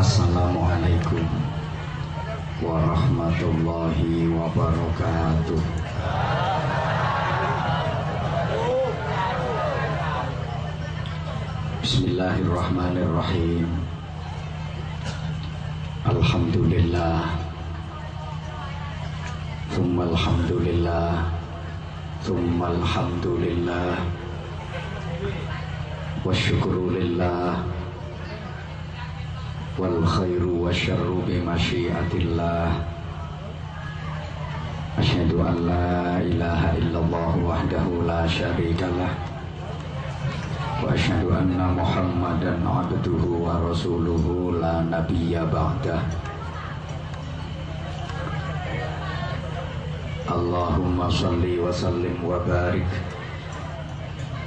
Assalamualaikum warahmatullahi wabarakatuh. Bismillahirrahmanirrahim. Alhamdulillah. Thumma alhamdulillah. Thumma alhamdulillah. Wa syukru lillah والخير والشر بمشيئة الله. أشهد أن لا إله إلا الله وحده لا شريك له. وأشهد أن محمدا عبده ورسوله لا نبي بعده. اللهم صل وسلم وبارك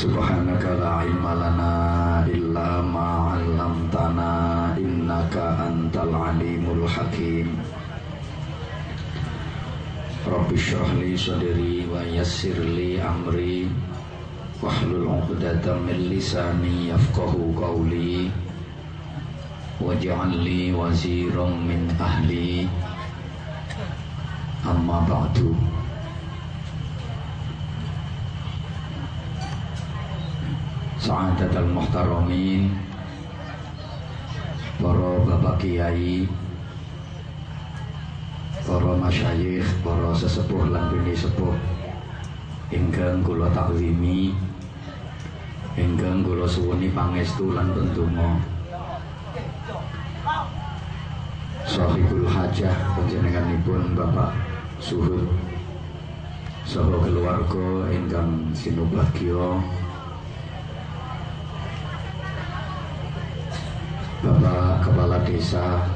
Subhanaka la ilma lana illa ma 'allamtana innaka antal alimul hakim. Rabbi syrah wayasirli sadri wa yassir amri wahlul 'uqdatam min lisani yafqahu qawli waj'al li waziran min ahli. Amma ba'du. Sa'adatul muhtaramin Para bapak kiai Para masyayikh Para sesepuh lan bini sepuh. Ingkang kula taklimi Enggang kula suwuni pangestu lan pendonga. Sahibul hajah panjenenganipun Bapak Suhud. Saha keluarga ingkang sinubagya Kepala Desa.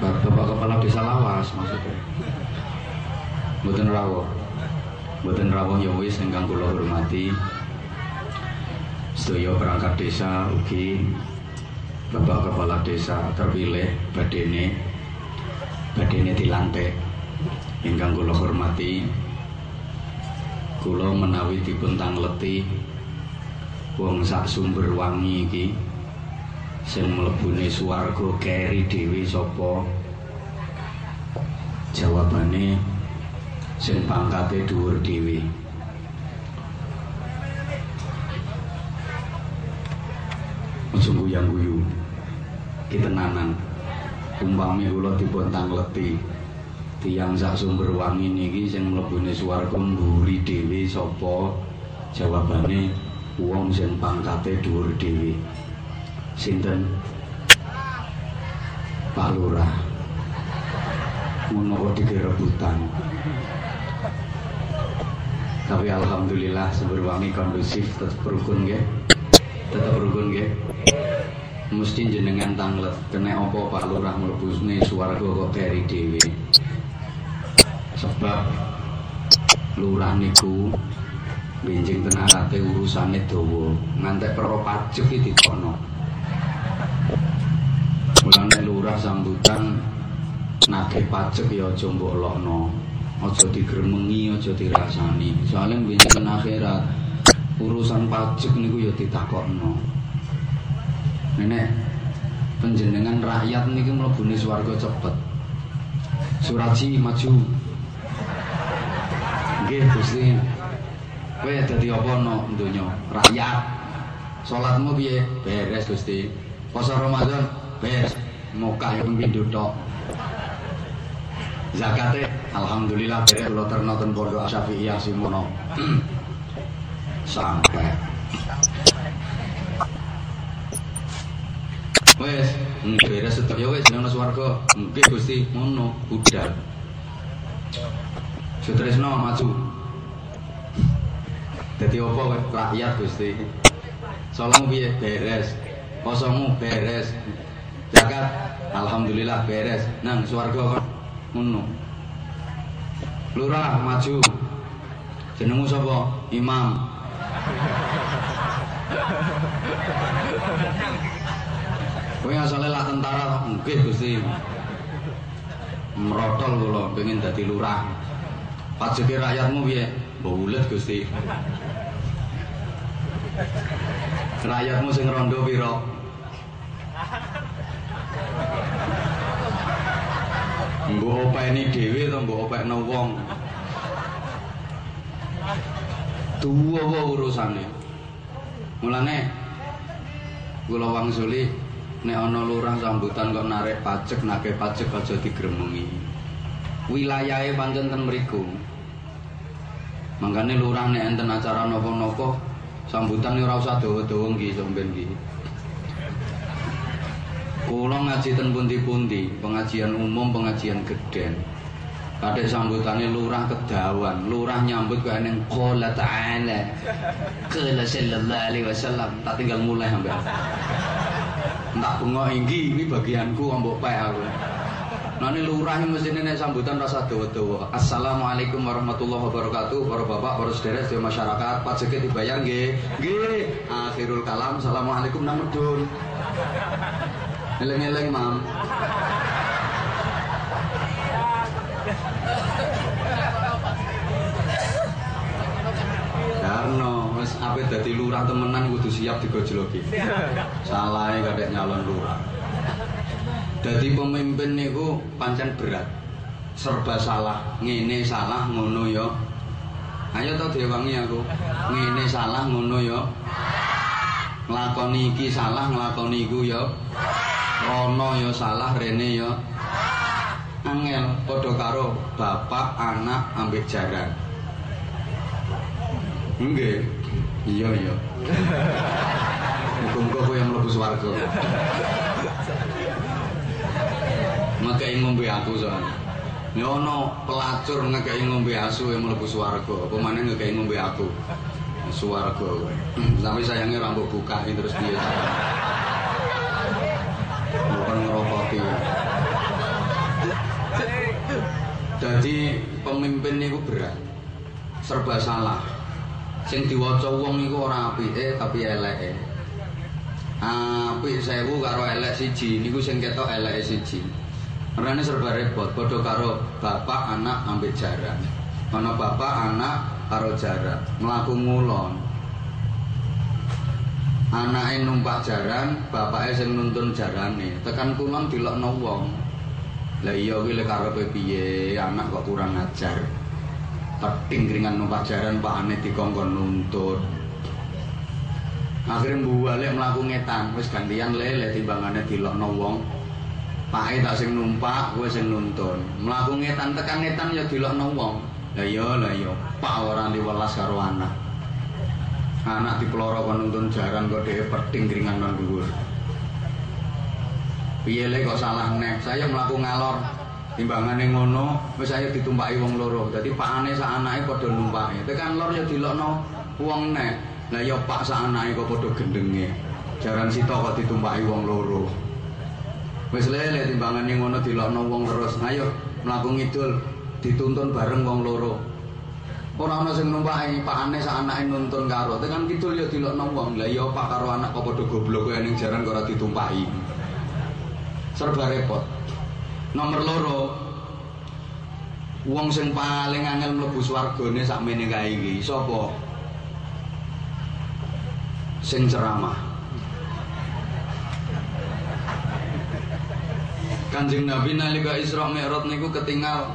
Bapak Kepala Desa Lawas maksudnya. Mboten rawuh. Mboten rawuh ya wis ingkang kula hormati. Sedaya perangkat desa ugi Bapak Kepala Desa terpilih badene badene dilantik. Ingkang kula hormati. Kula menawi dipun tangleti wong sak sumber wangi iki sing mlebune swarga keri dhewe sapa? Jawabane sing pangkate dhuwur dhewe. Aja yang guyu kitenanan umpami kula dipun tangleti tiyang sak sumber wangi niki sing mlebune swarga mburi dhewe sapa? Jawabane wong sing pangkate dhuwur dhewe. Sinten? Pak Lurah. Ngono kok rebutan. Tapi alhamdulillah seberwangi kondusif tetap rukun ya tetap rukun ya mesti jenengan tanglet. Kena opo Pak Lurah mlebusne swarga kok keri dhewe? Sebab lurah niku benjing tenarate urusane dawa. Ngantek perkara pajak iki dikono. Mulane lurah sambutan nagih pajak ya aja mbok lokno. Aja digremengi aja dirasani. Soalnya bingung akhirat urusan pajak niku ya ditakokno. Nenek penjenengan rakyat niki mlebune swarga cepet. Suraji maju. Nggih Gusti kowe dadi apa no donya? Rakyat. Salatmu piye? Beres Gusti. Poso Ramadan? Beres. Mokah yang pindho tok. Zakate? Alhamdulillah bere kula terno ten pondok Syafi'iyah Simono. Sampai. Wes beres sedaya ya wes nang swarga. Nggih Gusti. Ngono budal. Sutresno maju Dadi apa rakyat Gusti? Salammu piye? Beres. Posomu beres. Zakat alhamdulillah beres. Nang swarga kok ngono. Lurah maju. Jenengmu sapa? Imam. Kowe asale lah tentara nggih Gusti. Merotol kula pengen dadi lurah. Pajeke rakyatmu piye? Bulet Gusti. Rakyatmu sing rondo pira? Mbok openi dhewe to mbok opekno wong. Tuwa wae urusane. Mulane kula wangsuli nek ana lurah sambutan kok narik pajak nake pajak aja digremengi. Wilayahe pancen ten mriku. Mangkane lurah nek enten acara napa-napa sambutan ora usah dawa-dawa nggih sampeyan nggih. Kula ngaji ten pundi-pundi, pengajian umum, pengajian geden. Kadek sambutannya lurah kedawan, lurah nyambut kaya neng qala ta'ala. Qala sallallahu alaihi wasallam, tak tinggal mulai sampai. Tak bengok inggi, ini bagianku ambok pae aku. Nah ini lurah ini mesti nek sambutan rasa dawa-dawa. Assalamualaikum warahmatullahi wabarakatuh. Para bapak, para saudara, sedaya masyarakat, pajake dibayar nggih. Nggih. Akhirul kalam. Assalamualaikum nang medun. Eleng-eleng, Mam. Karno, wis ape dadi lurah temenan kudu siap digojloki. Salahe kadek nyalon lurah. Dadi pemimpin niku pancen berat. Serba salah, ngene salah ngono ya. Ayo to diwangi aku. Ngene salah ngono ya. Nglakoni iki salah, nglakoni iku ya. Rono ya salah, rene ya. Angel padha karo bapak, anak ambek jaran. Nggih. Iya iya. Muga-muga yang mlebu swarga. Ngekei ngombe aku soalnya. Ya ono pelacur ngekei ngombe asu yang mlebu swarga. Apa maneh ngekei ngombe aku. Kowe. Tapi sayangnya rambut buka terus piye. Bukan ngerokoti. Jadi pemimpin niku berat. Serba salah. Sing diwaca wong iku ora apike tapi eleke. Apik sewu karo elek siji niku sing ketok eleke siji. Karena serba repot, padha karo bapak anak ambek jaran. Ana bapak anak karo jaran, mlaku ngulon. Anake numpak jaran, bapake sing nuntun jarane. Tekan kulon dilokno wong. Lah iya kuwi lek karepe piye, anak kok kurang ajar. Peting keringan numpak jaran pakane dikongkon nuntut. Akhirnya balik melaku ngetan, wis gantian lele timbangane dilokno wong. Pake tak sing numpak, kowe sing nuntun. Mlaku ngetan tekan ngetan ya dilokno wong. Lah iya, lah iya, pak ora diwelas karo anak. Anak diploro kon nuntun jaran kok dhewe peting keringan nang dhuwur. Piye le kok salah nek, saya mlaku ngalor. Timbangane ngono, wis saya ditumpaki wong loro. Dadi pakane sak anake padha numpaki. Tekan lor ya dilokno wong nek. Lah ya pak sak anake kok padha gendenge. Jaran sita kok ditumpaki wong loro. Wis lele timbangane ngono dilokno wong terus. Ayo mlaku ngidul dituntun bareng wong loro. Ora ana sing numpaki, pakane sak anake nuntun karo. Tekan kidul ya dilokno wong. Lah ya pak karo anak kok padha goblok kaya ning jaran kok ora ditumpaki. Serba repot. Nomor loro. Wong sing paling angel mlebu swargane sakmene kae iki sapa? Sing ceramah. Kanjeng Nabi nalika Isra Mi'raj niku ketinggal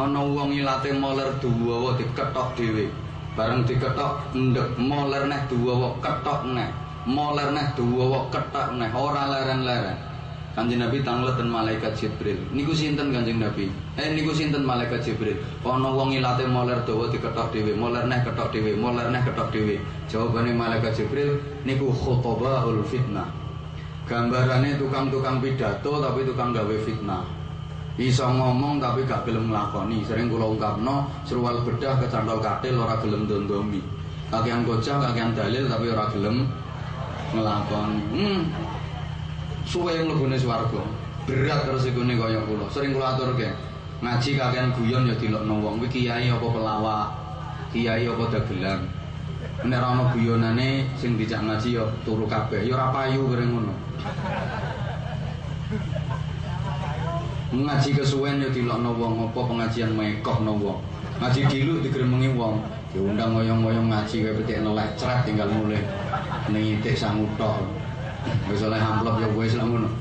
ana wong ilate moler duwawa diketok dhewe. Bareng diketok ndek moler neh duwawa ketok neh. Moler neh duwawa ketok neh ora leren-leren. Kanjeng Nabi tangleten malaikat Jibril. Niku sinten Kanjeng Nabi? Eh niku sinten malaikat Jibril? Ana wong ilate moler dawa diketok dhewe, moler neh ketok dhewe, moler neh ketok dhewe. Jawabane malaikat Jibril niku khotobaul fitnah. Gambarane tukang-tukang pidato tapi tukang gawe fitnah. Iso ngomong tapi gak gelem nglakoni. Sering kula ungkapno, serual bedah kecantol katil ora gelem dondomi. Kakean gojah, kakean dalil tapi ora gelem nglakoni. Hmm. suwe mlebune swarga. Berat resikone kaya kula. Sering kula aturke. Ngaji kakean guyon ya dilokno wong. Kiai apa pelawak? Kiai apa dagelan? Nek ana guyonane sing dijak ngaji ya turu kabeh. Ya ora payu kere ngono. Ngaji kesuwen ya dilokno wong apa pengajian mekokno wong. Ngaji dilu digremengi wong. Diundang ngoyong-ngoyong ngaji kayak petik nelek ceret tinggal mulai. Nitik sangutok. Wis oleh amplop ya wis lah ngono.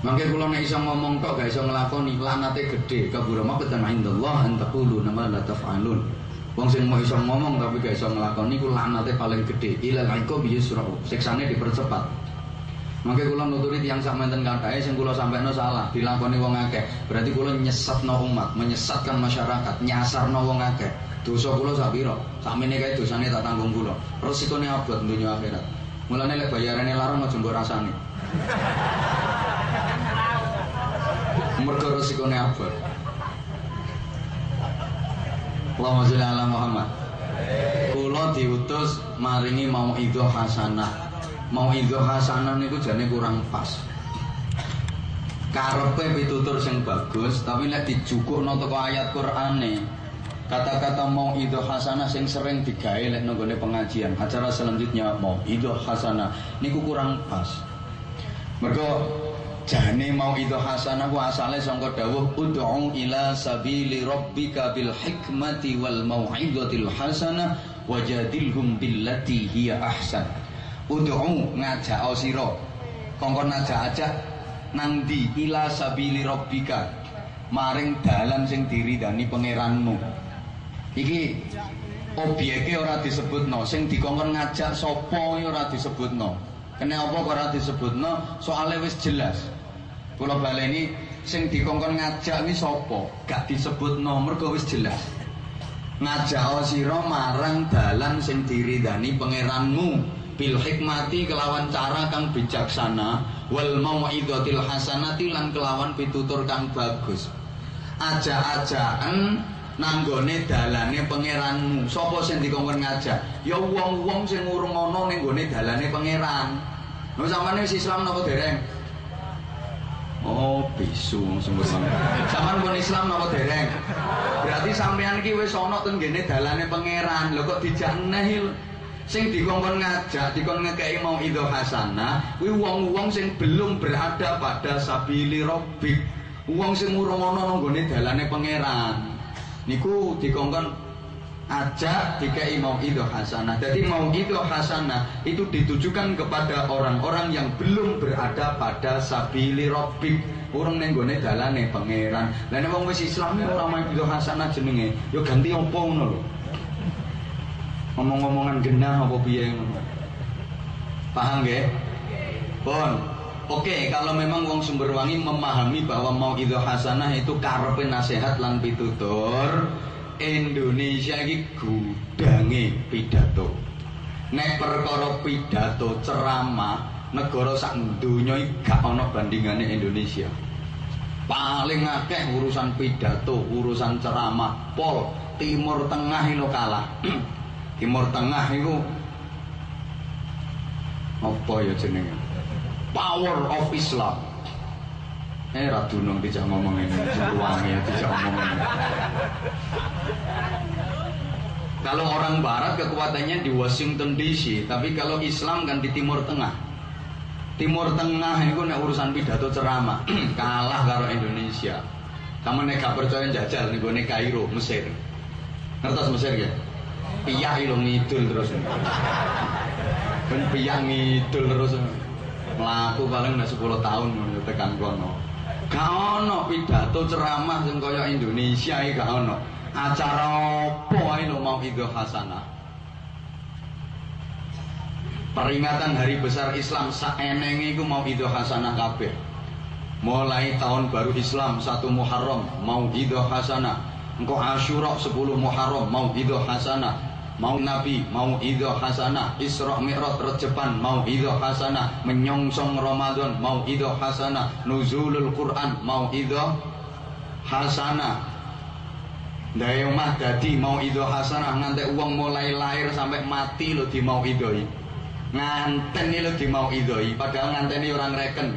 Mangke kula nek iso ngomong tok gak iso nglakoni lanate gedhe kabura maqtan indallah an taqulu nama la taf'alun. Wong sing mau iso ngomong tapi gak iso nglakoni ku lanate paling gedhe ilal iqab yusra'u. Siksane dipercepat. Mangke kula nuturi tiyang sak menten kathah sing kula sampaikan salah, dilakoni wong akeh. Berarti kula nyesatno umat, menyesatkan masyarakat, nyasarno wong akeh. Dosa kula sak pira? Sakmene kae dosane tak tanggung kula. Resikone abot dunya akhirat. Mulane lek bayarane larang aja mbok rasane. Mergo resikone abot. Allahumma sholli ala Muhammad. Kula diutus maringi mau idho hasanah. Mau idho hasanah niku jane kurang pas. Karepe pitutur sing bagus, tapi lek dijukukno teko ayat Qur'ane, kata-kata mau idho hasanah sing sering digawe lek pengajian acara selanjutnya mau idho hasanah niku kurang pas mergo jane mau idho hasanah ku asale sangka dawuh ud'u ila sabili rabbika bil hikmati wal mau'izatil hasanah wajadilhum billati hiya ahsan ud'u ngajak sira kongkon ngajak-ajak nang di ila sabili rabbika maring dalan sing diridani pangeranmu Iki obyeke ora disebutno, sing dikongkon ngajak sapa ora disebutno. Kene apa ora disebutno? Soale wis jelas. Kula baleni sing dikongkon ngajak kuwi sapa? Gak disebutno, mergo wis jelas. Ngajak sira marang dalan sing diridani pangeranmu bil hikmati kelawan cara kang bijaksana wal mau'izatil hasanati lan kelawan pitutur kang bagus. Aja-ajaan nanggone dalane pangeranmu. Sapa sing dikongkon ngajak? Ya wong-wong sing urung ana ning gone dalane pangeran. Lho sampeyan wis Islam napa dereng? Oh, bisu sumber Sampeyan pun Islam napa dereng? Berarti sampean iki wis ana teng gene dalane pangeran. Lho kok dijak neh sing dikongkon ngajak dikon ngekei mau itu hasanah kuwi wong-wong sing belum berada pada sabili rabbik wong sing urung ana nang gone dalane pangeran niku dikongkon ajak dikai mau itu hasanah. Jadi mau itu hasanah itu ditujukan kepada orang-orang yang belum berada pada sabili robik. Orang nenggone dalane pangeran. Lah nek wis Islam ora mau itu hasanah jenenge, yo ganti opo ngono. Ngomong-ngomongan genah apa piye ngono. Paham nggih? Pun. Oke, kalau memang wong sumber wangi memahami bahwa mau itu hasanah itu karepe nasihat lan pitutur, Indonesia iki gudange pidato. Nek perkara pidato ceramah, negara sak donya iki gak ana bandingane Indonesia. Paling akeh urusan pidato, urusan ceramah, pol Timur Tengah itu kalah. Timur Tengah itu apa ya jenenge? power of Islam. Eh radunung tidak ngomong ini, ya tidak ngomong. Kalau orang Barat kekuatannya di Washington DC, tapi kalau Islam kan di Timur Tengah. Timur Tengah itu nek urusan pidato ceramah kalah karo Indonesia. Kamu nek gak percaya jajal nih gue Kairo, Mesir. Ngertos Mesir ya? Piyah ilung ngidul terus. Ben piyah ngidul terus melaku paling nek 10 tahun tekan kono. Gak ono pidato ceramah sing kaya Indonesia iki gak ono. Acara apa ae lo mau itu hasanah. Peringatan hari besar Islam saeneng iku mau itu hasanah kabeh. Mulai tahun baru Islam satu Muharram mau itu hasanah. Engkau Asyura 10 Muharram mau itu hasanah mau nabi mau idho hasanah isra mi'raj rejepan mau idho hasanah menyongsong Ramadan mau idho hasanah nuzulul Quran mau idho hasanah. Daya omah dadi mau idho hasanah nganti uang mulai lahir sampai mati lo di mau idhoi nganten ini di mau idoi padahal nganten ini orang reken.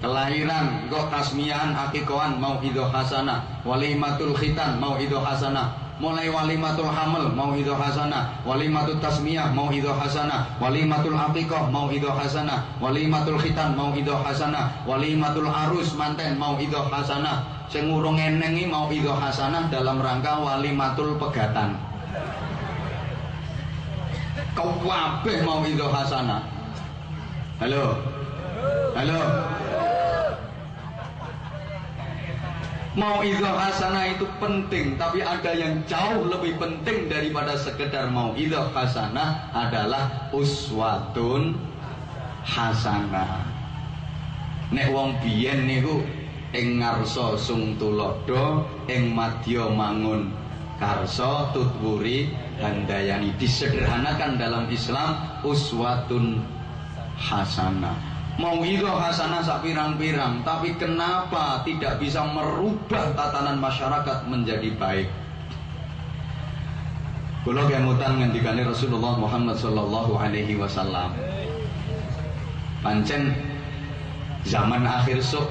Kelahiran kok tasmian akikoan mau ido hasanah. Walimatul khitan mau ido hasanah mulai walimatul hamil mau ido hasanah. Walimatul tasmiyah mau ido hasanah. Walimatul akikoh mau ido hasanah. Walimatul khitan mau ido hasanah. Walimatul arus manten mau ido hasanah. Sing urung eneng mau ido hasanah dalam rangka walimatul pegatan. Kau mau ido hasanah. Halo? Halo Mau itu hasanah itu penting, tapi ada yang jauh lebih penting daripada sekedar mau itu hasanah adalah uswatun hasanah. Nek wong biyen niku ing sung tulodo, ing madya mangun karso tutwuri handayani disederhanakan dalam Islam uswatun hasanah Mau itu hasanah sak pirang-pirang, tapi kenapa tidak bisa merubah tatanan masyarakat menjadi baik? Kulo kemutan ngendikane Rasulullah Muhammad sallallahu alaihi wasallam. Pancen zaman akhir sok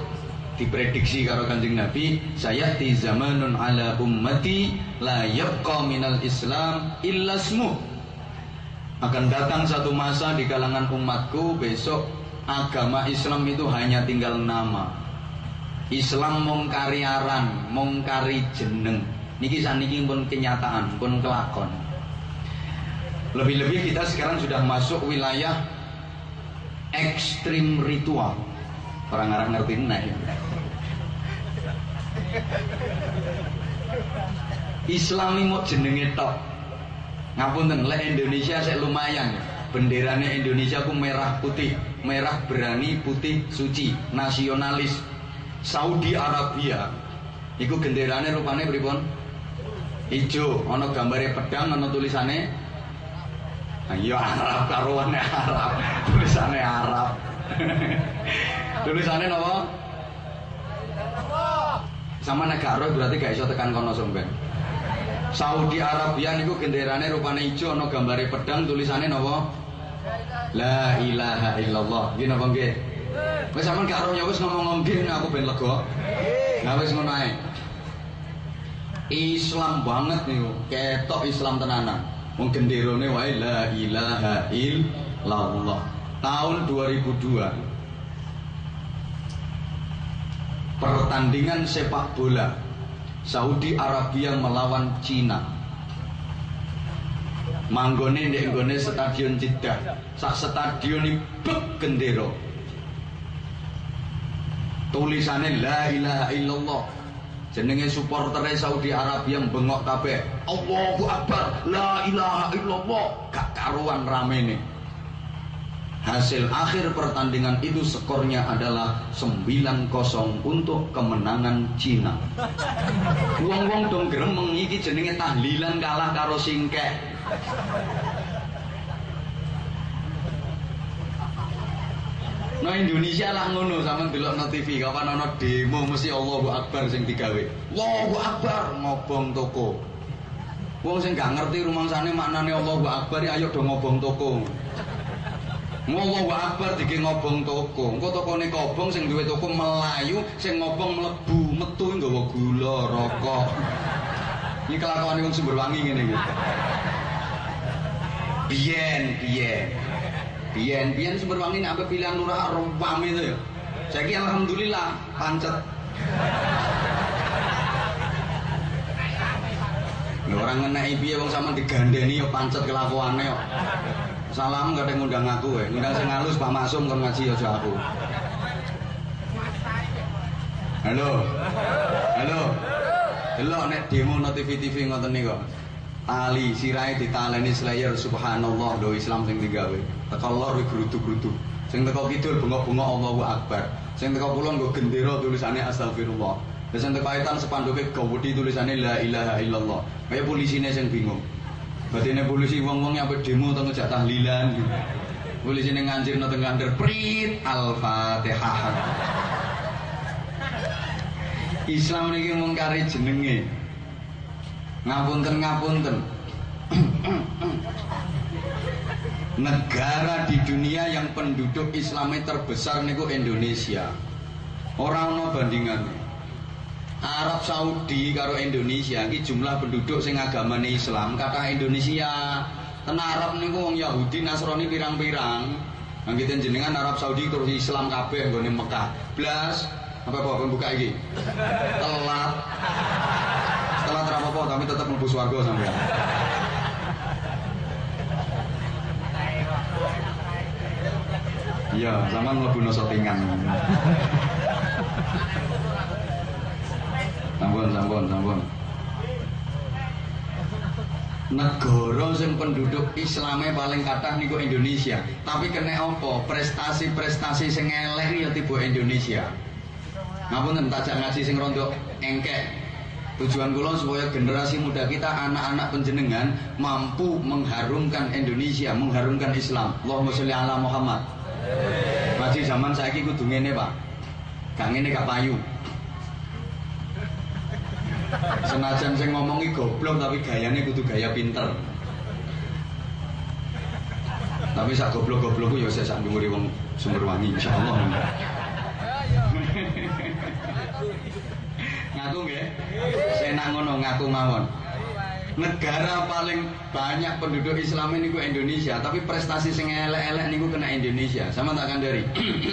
diprediksi karo Kanjeng Nabi, saya di zamanun ala ummati la yabqa minal Islam illa smuh. Akan datang satu masa di kalangan umatku besok agama Islam itu hanya tinggal nama. Islam mongkari aran, mongkari jeneng. Niki saniki pun kenyataan, pun kelakon. Lebih-lebih kita sekarang sudah masuk wilayah ekstrim ritual. Orang-orang ngerti nah ya. Islam ini mau jenenge tok. Ngapunten, le Indonesia saya lumayan. Benderanya Indonesia ku merah putih merah berani putih suci nasionalis. Saudi Arabia. Iku genderane rupane pripun? Ijo. Ana gambare pedang ana tulisane? Ayo nah, Arab karuane Arab. Tulisane Arab. Tulisane napa? Sama negara berarti gak iso tekan kono somben Saudi Arabia niku genderane rupane ijo ana gambare pedang tulisane napa La ilaha illallah. Nggih napa nggih? Wis sampean gak ora wis ngomong nggih aku ben lega. Nah wis ngono ae. Islam banget niku, ketok Islam tenanan. Wong genderone wae la ilaha illallah. Tahun 2002 pertandingan sepak bola Saudi Arabia melawan Cina manggone ndek nggone stadion Jeddah. Sak stadion iki bek gendera. Tulisannya la ilaha illallah. Jenenge supporter Saudi Arabia bengok kabeh. Allahu Akbar la ilaha illallah. Gak karuan ramene Hasil akhir pertandingan itu skornya adalah 9-0 untuk kemenangan Cina. Wong-wong dong gremeng iki jenenge tahlilan kalah karo singkek. Nah Indonesia lah ngono sama delok no TV kapan ono demo mesti Allahu Akbar sing digawe. Allahu Akbar ngobong toko. Wong sing gak ngerti rumangsane maknane Allahu Akbar ayo do ngobong toko. Allahu Akbar dike ngobong toko. Engko tokone kobong sing duwe toko melayu, sing ngobong mlebu metu nggawa gula, rokok. Ini kelakuan wong sumber wangi ngene iki. Biyen, biyen. Biyen, biyen sumber wangi nek pilihan lurah rawam itu ya. Saiki alhamdulillah pancet. Orang ngeneki piye wong sama digandeni ya pancet kelakuane yo. Salam gak ada ngundang aku ya. Ngundang sing halus Pak Maksum kon ngaji aja aku. Halo. Halo. Delok nek demo no TV-TV ngoten niku tali sirai ditaleni slayer subhanallah do Islam sing digawe. Teko lor wi grutu-grutu sing teko kidul bengok-bengok Allahu Akbar. Sing teko kulon nggo gendera tulisannya astagfirullah dan sing teko etan sepanduke gawedi tulisannya la ilaha illallah. Kaya polisine sing bingung. Batine polisi wong-wong yang demo teng ngejak tahlilan polisi ini ngancir no tengah prit al-fatihah. Islam ini mengkari jenenge ngapunten ngapunten negara di dunia yang penduduk Islamnya terbesar niku Indonesia. Orang no bandingan. Arab Saudi karo Indonesia iki jumlah penduduk sing agamane Islam kata Indonesia ten Arab niku wong Yahudi Nasrani pirang-pirang Anggitan jenengan Arab Saudi terus Islam kabeh nggone Mekah. Blas apa apa buka iki. Telat. Telat ra apa tapi tetap mlebu swarga sampean. Iya, zaman mlebu settingan. Sampun, sampun, sampun. Negara sing penduduk Islamnya paling kathah niku Indonesia. Tapi kena apa? Prestasi-prestasi sing elek ya tiba Indonesia. Ngapunten tajak ngaji sing rondo engkek. Tujuan kula supaya generasi muda kita anak-anak penjenengan mampu mengharumkan Indonesia, mengharumkan Islam. Allahumma sholli ala Muhammad. Ngaji zaman saiki kudu ngene, Pak. Gak ngene gak payu. Senajan sing ngomongi goblok tapi gayane kudu gaya pinter. Tapi sak goblok-goblokku ya saya sak dhuwure wong sumber wangi insyaallah. Ngaku nggih? Senak ngono ngaku mawon. Negara paling banyak penduduk Islam ini ku Indonesia, tapi prestasi sing elek-elek niku kena Indonesia. Sama tak dari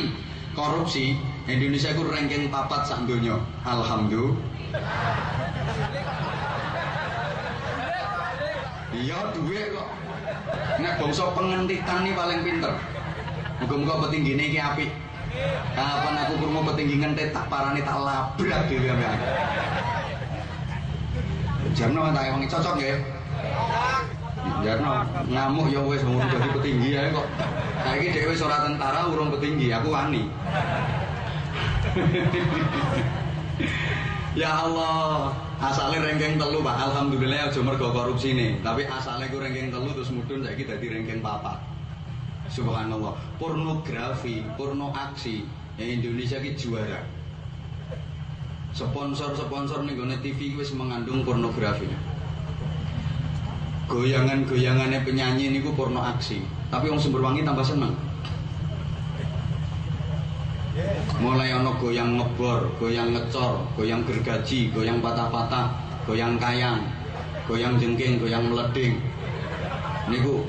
korupsi Indonesia ku ranking papat sak donya. Alhamdulillah. Iya duit kok. Nek bangsa pengentitan nih paling pinter. Muga-muga petinggine iki apik. Kapan aku krungu petinggi ngentet tak parani tak labrak dhewe ambekan. Jarno tak ewangi cocok nggih. Jarno ngamuk ya wis wong dadi petinggi ae kok. Saiki dhewe wis ora tentara urung petinggi, aku wani. ya Allah, asalnya ranking telu Pak. Alhamdulillah aja mergo korupsi nih. Tapi asalnya ku ranking telu terus mudun saiki dadi ranking papat. Subhanallah. Pornografi, porno aksi yang Indonesia ki juara. Sponsor-sponsor nih gue TV wis mengandung pornografi. Goyangan-goyangannya penyanyi ini gue porno aksi. Tapi yang sumber wangi tambah seneng. Mulai ono goyang ngebor, goyang ngecor, goyang gergaji, goyang patah-patah, goyang kayang, goyang jengking, goyang meleding. Niku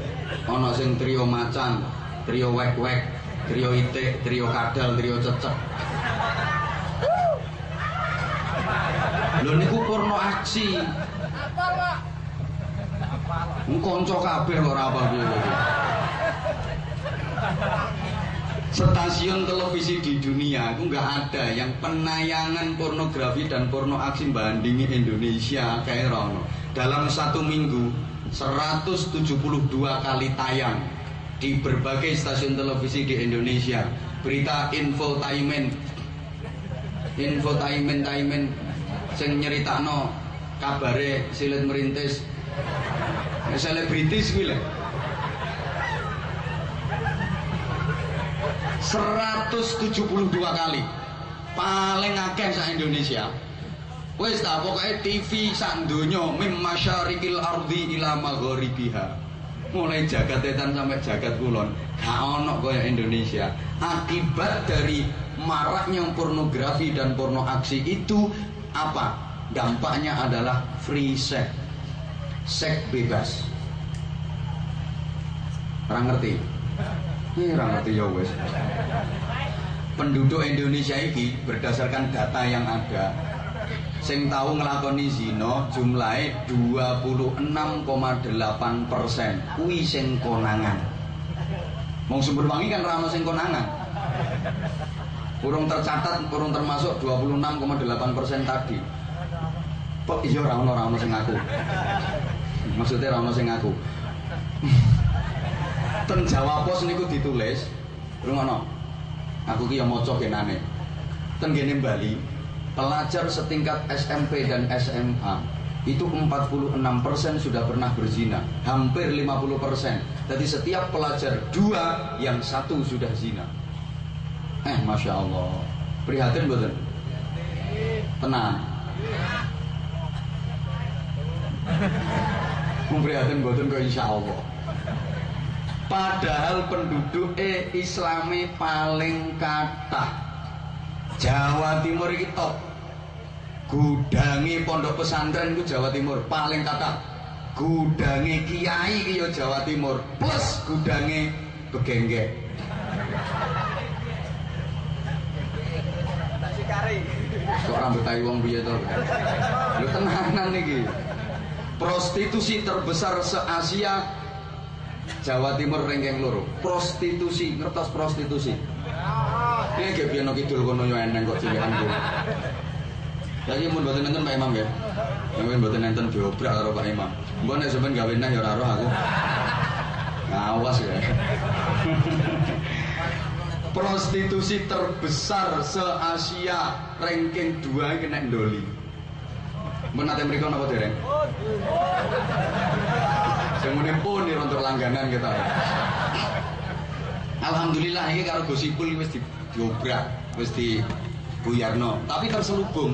ono sing trio macan, trio wek-wek, trio itik, trio kadal, trio cecek. Lho niku porno aksi. Kanca kabeh ora apa piye Stasiun televisi di dunia itu nggak ada yang penayangan pornografi dan porno aksi bandingi Indonesia kayak Rono. Dalam satu minggu 172 kali tayang di berbagai stasiun televisi di Indonesia. Berita infotainment, infotainment, tainment, sing nyeritakno kabare silet merintis. Selebritis kuwi 172 kali. Paling akeh sa Indonesia wis tak pokoknya TV sak donya mim masyarikil ardi ila mulai jagat etan sampai jagat kulon. Gak ono kaya Indonesia. Akibat dari maraknya pornografi dan porno aksi itu apa? Dampaknya adalah free sex. Seks bebas. Orang ngerti? Ini orang ngerti ya wes. Penduduk Indonesia ini berdasarkan data yang ada sing tahu ngelakoni zina jumlahnya 26,8 persen. Kui sing konangan. Mau sumber wangi kan rano sing konangan. Kurung tercatat kurung termasuk 26,8 persen tadi. Kok iya rano rano sing aku maksudnya rano sing aku ten Jawa Pos niku ditulis rungono aku ki yo maca ten gene Bali pelajar setingkat SMP dan SMA itu 46% sudah pernah berzina hampir 50% jadi setiap pelajar dua yang satu sudah zina. Eh Masya Allah. Prihatin betul tenang. Prihatin betul kok insya Allah. Padahal penduduk e islami paling kata Jawa Timur iki top. Gudangi pondok pesantren ku Jawa Timur paling kata gudangi kiai ki Jawa Timur plus gudangi begengge kok rambut tai wong piye to? Lu tenanan iki. Prostitusi terbesar se-Asia Jawa Timur rengkeng loro. Prostitusi ngertos prostitusi ini gak biar kidul kono yo eneng kok cilikan ku lagi mun boten nonton Pak Imam ya. Mungkin boten nonton diobrak karo Pak Imam. Mbok nek sampean gawe nah ya ora aku. Ngawas ya. Prostitusi terbesar se-Asia ranking 2 kena ndoli. Mun nate mriko napa dereng? Sing muni nih rontok langganan kita. Alhamdulillah ini karo gosipul wis diobrak, wis di Buyarno, tapi terselubung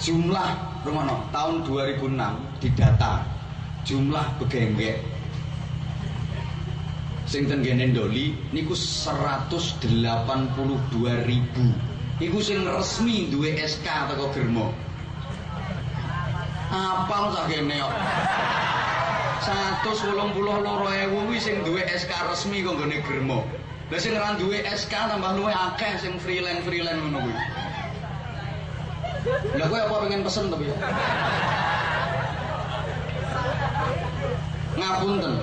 jumlah rumah tahun 2006 didata jumlah begenggek sing ten gene ndoli niku 182 ribu. Niku sing resmi duwe SK teko Germo. Apal sak kene kok 182.000 kuwi sing duwe SK resmi kok nggone Germo lah sing ora duwe SK tambah luwe akeh sing freelance freelance ngono kuwi lah kowe apa pengen pesen tapi ngapunten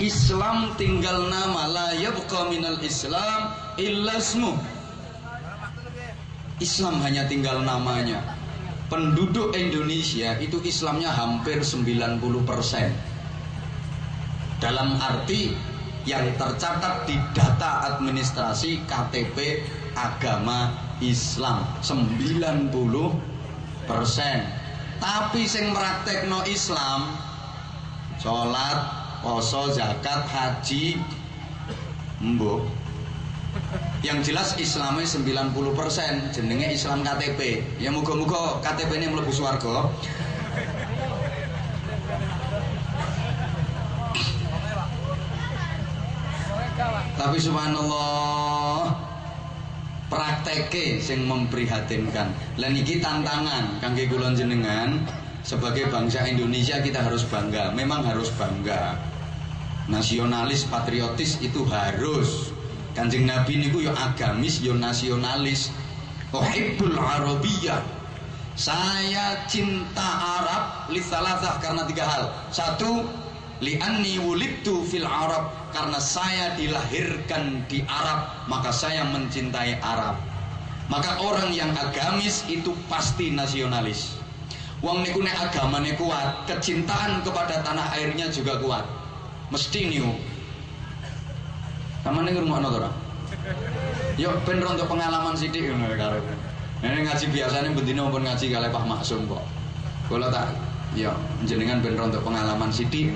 Islam tinggal nama la yabqa minal Islam illa ismu. Islam hanya tinggal namanya. Penduduk Indonesia itu Islamnya hampir 90%. Dalam arti yang tercatat di data administrasi KTP agama Islam 90 persen tapi sing no Islam sholat poso, zakat, haji, mbo. Yang jelas Islamnya 90% jenenge Islam KTP. Ya muga-muga KTP ini mlebu swarga. Tapi subhanallah prakteke sing memprihatinkan. Lan iki tantangan kangge kula jenengan sebagai bangsa Indonesia kita harus bangga. Memang harus bangga nasionalis patriotis itu harus kanjeng nabi niku yo agamis yo nasionalis uhibbul arabiyah saya cinta Arab li karena tiga hal satu li anni wulidtu fil Arab. Karena saya dilahirkan di Arab maka saya mencintai Arab. Maka orang yang agamis itu pasti nasionalis. Wong niku nek agamane kuat, kecintaan kepada tanah airnya juga kuat. Mesti niu. Sama nih rumah nonton yuk ben untuk pengalaman sidik ngono karo ini ngaji biasanya bendino pun ngaji kali Pak Maksum kok. Kalau tak ya jenengan ben untuk pengalaman sidik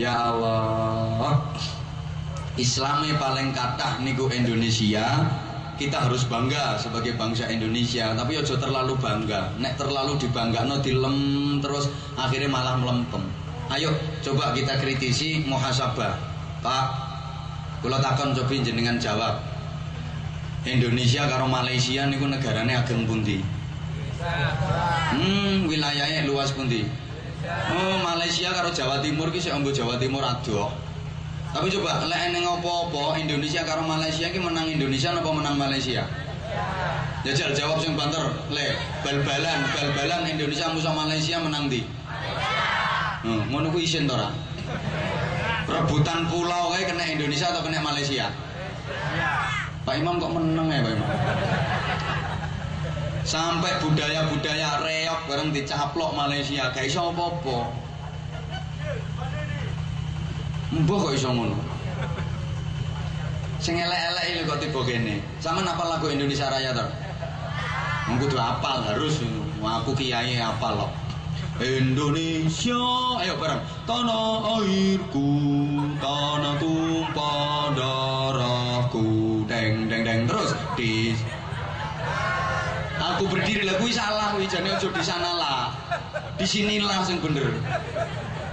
ya Allah Islamnya paling kathah niku Indonesia kita harus bangga sebagai bangsa Indonesia tapi ojo terlalu bangga nek terlalu dibangga no dilem terus akhirnya malah melempem Ayo coba kita kritisi muhasabah. Pak, kula takon coba jenengan jawab. Indonesia karo Malaysia niku negarane ageng pundi? Hmm, wilayahnya luas pundi? Oh, Malaysia karo Jawa Timur ki sik Jawa Timur adoh. Tapi coba lek ning apa-apa Indonesia karo Malaysia ki menang Indonesia apa menang Malaysia? Jajal jawab sing banter, le bal-balan, bal-balan Indonesia musuh Malaysia menang di. Hmm, ngono kuwi isin to Rebutan pulau kayak kena Indonesia atau kena Malaysia? Pak Imam kok meneng ya Pak Imam? Sampai budaya-budaya reok bareng dicaplok Malaysia, gak iso apa-apa. Mbah kok iso ngono. Sing elek-elek iki kok tiba kene. Sama apa lagu Indonesia Raya to? Mengkudu apal harus aku kiai apal loh. Indonesia ayo bareng tanah airku tanah tumpah darahku deng deng deng terus aku berdiri lagu salah wijane ojo di sana lah. Di sinilah sing bener.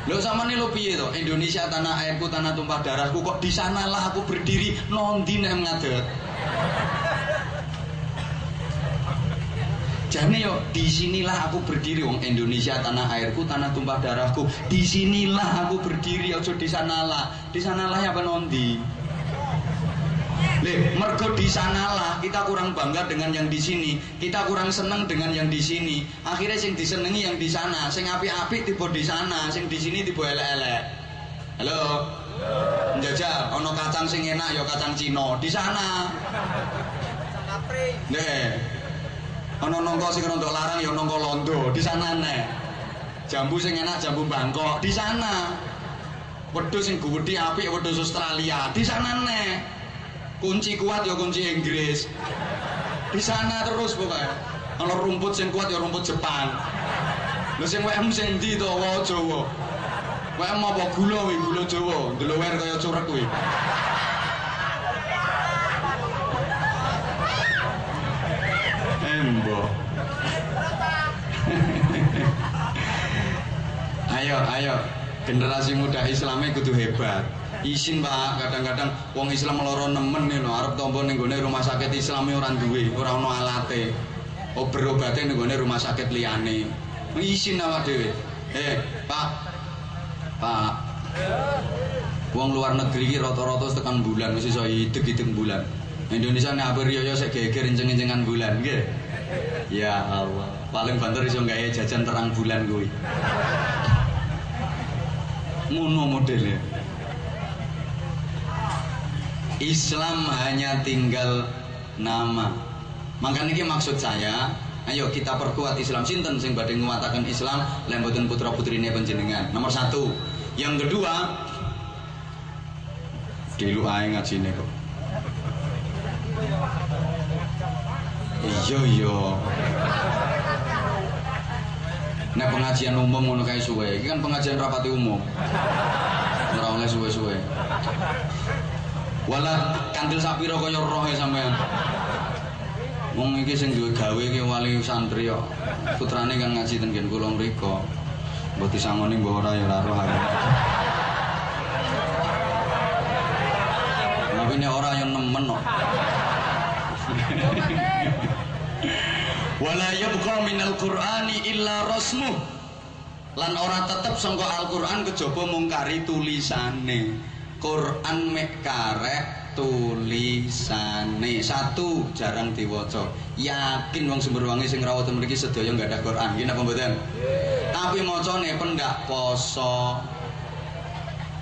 Lo sama nih lo piye to? Indonesia tanah airku, tanah tumpah darahku kok di sanalah aku berdiri nondi nek ngadet. Jane yo di sinilah aku berdiri wong Indonesia tanah airku tanah tumpah darahku. Di sinilah aku berdiri ojo di sanalah di sanalah apa nondi Le, mergo di sanalah kita kurang bangga dengan yang di sini kita kurang seneng dengan yang di sini. Akhirnya sing disenengi yang di sana sing api-api tiba di sana sing di sini tiba elek-elek. Halo? Njajal ono kacang sing enak ya kacang Cina. Di sana. Nih, Ana nongko sing rontok larang ya nongko londo. Di sana nek. Jambu sing enak jambu Bangkok. Di sana. Wedhus sing gede apik wedhus Australia. Di sana nek. Kunci kuat ya kunci Inggris. Di sana terus pokoknya. Ana rumput sing kuat ya rumput Jepang. Lha sing WM sing ndi to wa Jawa. WM apa gula wi gula Jawa, ndelower kaya curek kuwi. Embo. ayo, ayo. Generasi muda Islamnya kudu hebat. Isin pak, kadang-kadang wong Islam meloro nemen nih lo, Arab tombo nih rumah sakit Islamnya orang duwe, orang no alate. Oh berobatnya nih rumah sakit liane. Isin nama dewe. Eh, pak, pak. Wong luar negeri rata-rata tekan bulan, mesti so hidup-hidup bulan. Indonesia nek apa riyo sik geger enceng-encengan bulan nggih. Ya Allah, paling banter iso gawe jajan terang bulan kuwi. Ngono modelnya. Islam hanya tinggal nama. Makanya ini maksud saya, ayo kita perkuat Islam sinten sing badhe nguwataken Islam lan putra putrine panjenengan. Nomor satu. Yang kedua, dilu ae ngajine kok. Iya iya. Nek pengajian umum ngono kae suwe, iki kan pengajian rapati umum. Ora oleh suwe-suwe. Wala kandil sapiro kaya rohe sampean. Wong iki sing duwe gawe iki wali santri kok. Putrane kan ngaji ten nggen kula mriku. Mbok disangoni mbok ora ya ora roh. Tapi nek ora ya nemen kok. Wala yabqa minal Qur'ani illa rasmuh. Lan ora tetep sangka Al-Qur'an kejaba mung kari tulisane. Quran mek karek tulisane. Satu jarang diwaca. Yakin wong Sumberwangi sing rawuh mriki sedaya enggak ada Quran. Nggih napa mboten? Tapi macane pendak poso.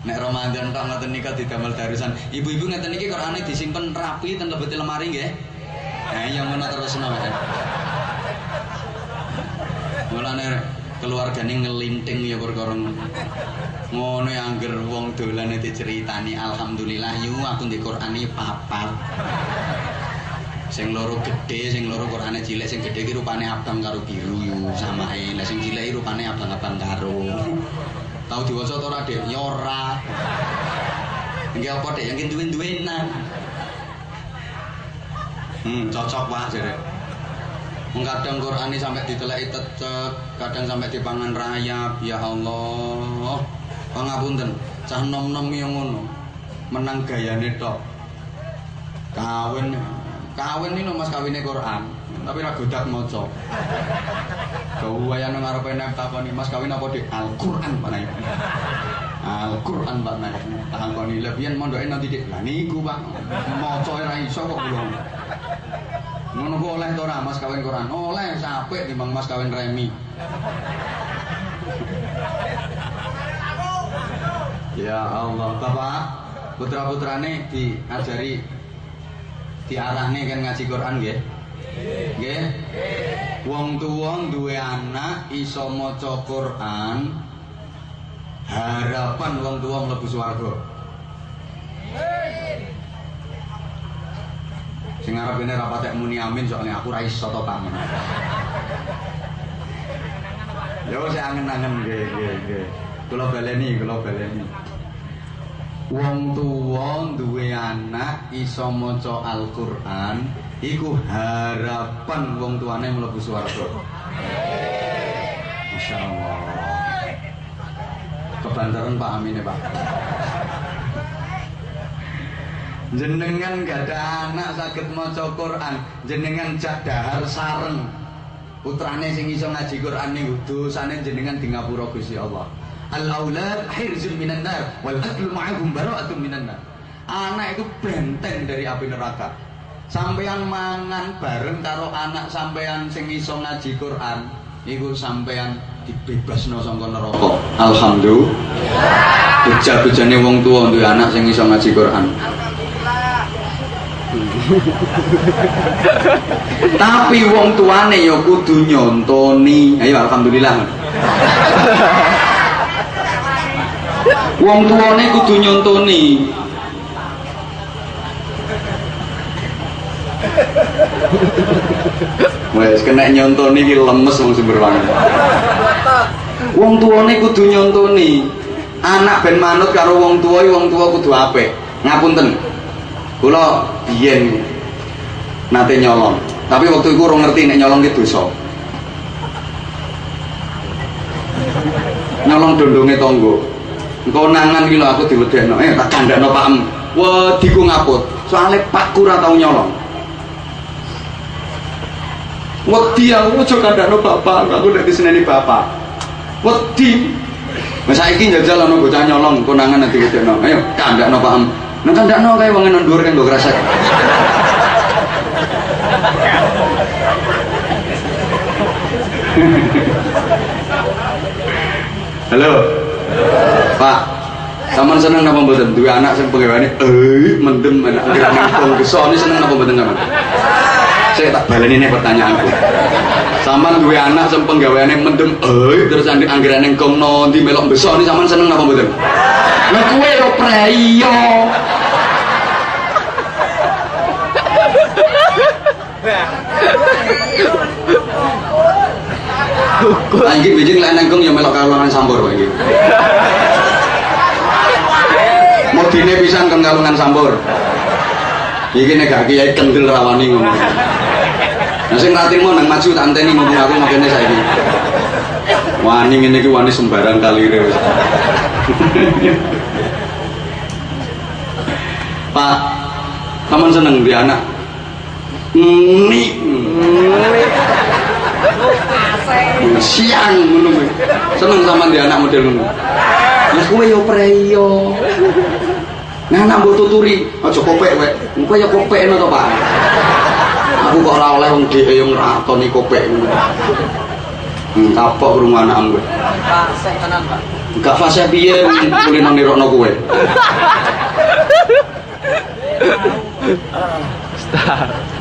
Nek Ramadan tok ngoten nika didamel darusan. Ibu-ibu ngeten iki Qur'ane disimpen rapi ten lebet lemari nggih. Nah, yang mana terus nama Mulane keluargane ngelinting ya perkara ngono ya angger wong dolan diceritani alhamdulillah yu aku ndek Qur'ane papat. Sing loro gede, sing loro Qur'ane cilik, sing gede iki rupane abang karo biru yu samae. Lah sing cilik rupane abang-abang karo. Tahu diwaca to ora, Dek? Ya ora. Nggih apa, Dek? Yang duwe-duwenan. Hmm, cocok Pak jare. Kadang Quran ini sampai diteleki tecek, kadang sampai dipangan rayap, ya Allah. Pangapunten, cah nom-nom yang ngono. Menang gayane tok. Kawin kawin ini mas kawinnya Quran, tapi ra godak maca. Kau wayang ngarepe nek takoni, Mas kawin apa di Al-Qur'an Pak Naik. Al-Qur'an Pak Naik. Takoni lebihan mondoke nanti dik. Lah niku Pak, maca ora iso kok kula. Ngono ku oleh to ora Mas kawin Quran? Oleh sapek timbang Mas kawin remi. Ya Allah, Bapak, putra-putrane diajari diarahne kan ngaji Quran nggih. Nggih. Wong tuwa duwe anak iso maca Quran harapan wong tuwa mlebu swarga. Sing arep ini rapatek muni amin soalnya aku ra iso to Pak. Yo saya angen-angen nggih nggih nggih. Kula baleni, kula baleni. Wong tuwa duwe anak iso maca Al-Qur'an iku harapan wong tuane mlebu swarga. Masya Allah. kebantaran Pak Amin ya Pak. Jenengan gak ada anak sakit maca Quran, jenengan jak dahar sareng. Putrane sing iso ngaji Quran niku dosane jenengan di ngapura Gusti Allah. Al aulad hirzun minan nar wal aklu ma'ahum bara'atun minan nar. Anak itu benteng dari api neraka. Sampean mangan bareng karo anak sampean sing iso ngaji Quran, iku sampean dibebasno saka neraka. Alhamdulillah. Bejah-bejane wong tua duwe anak sing iso ngaji Quran. Tapi wong tuane ya kudu nyontoni. Ayo alhamdulillah. Wong tuane kudu nyontoni. Wes kena nyontoni iki lemes wong sumber wangi. Wong tuane kudu nyontoni. Anak ben manut karo wong tua, wong tua kudu apik. Ngapunten. Kula biyen nate nyolong. Tapi waktu itu orang ngerti nek nyolong itu dosa. Nyolong dondonge tonggo. Engko nangan iki aku diwedekno. Eh tak kandakno Pak Em. Wediku ngaput. Soale Pakku ora tau nyolong. Wedi aku aja kandakno bapak, aku nek diseneni bapak. Wedi. Mas saiki njajal ana bocah nyolong konangan nanti gedekno. Ayo kandakno Pak Em. Nek kandakno kae wong nang dhuwur kan nggo kresek. Halo. Pak. Saman seneng napa mboten duwe anak sing penggaweane eh mendem anak kira nang gesone seneng napa mboten sampean? Saya tak baleni nih pertanyaanku. Saman duwe anak sing penggaweane mendem eh terus anggerane gong ndi melok besok ini saman seneng napa mboten? Lah kowe yo preyo. Lagi bijing lek nengkong ya melok kalungan sambur kok iki. Modine pisan kan kalungan sambur. Iki nek gak kiai kendel rawani ngono. Nah sing ratimu nang maju tak anteni ngomong aku makene saiki. Wani ngene iki wani sembarang kalire wis. Pak, kamu seneng di anak? Ini siang ngono kuwi. Seneng sama di anak model ngono. Lah kowe yo preyo. Nah nak mbok tuturi aja kopek wek. Engko ya kopekno to, Pak. Aku kok ora oleh wong dhek yo ngratoni kopek ngono. Hmm, kapok rumah anak gue. Fase tenan, Pak. Enggak fase piye mulih nang nirokno kowe.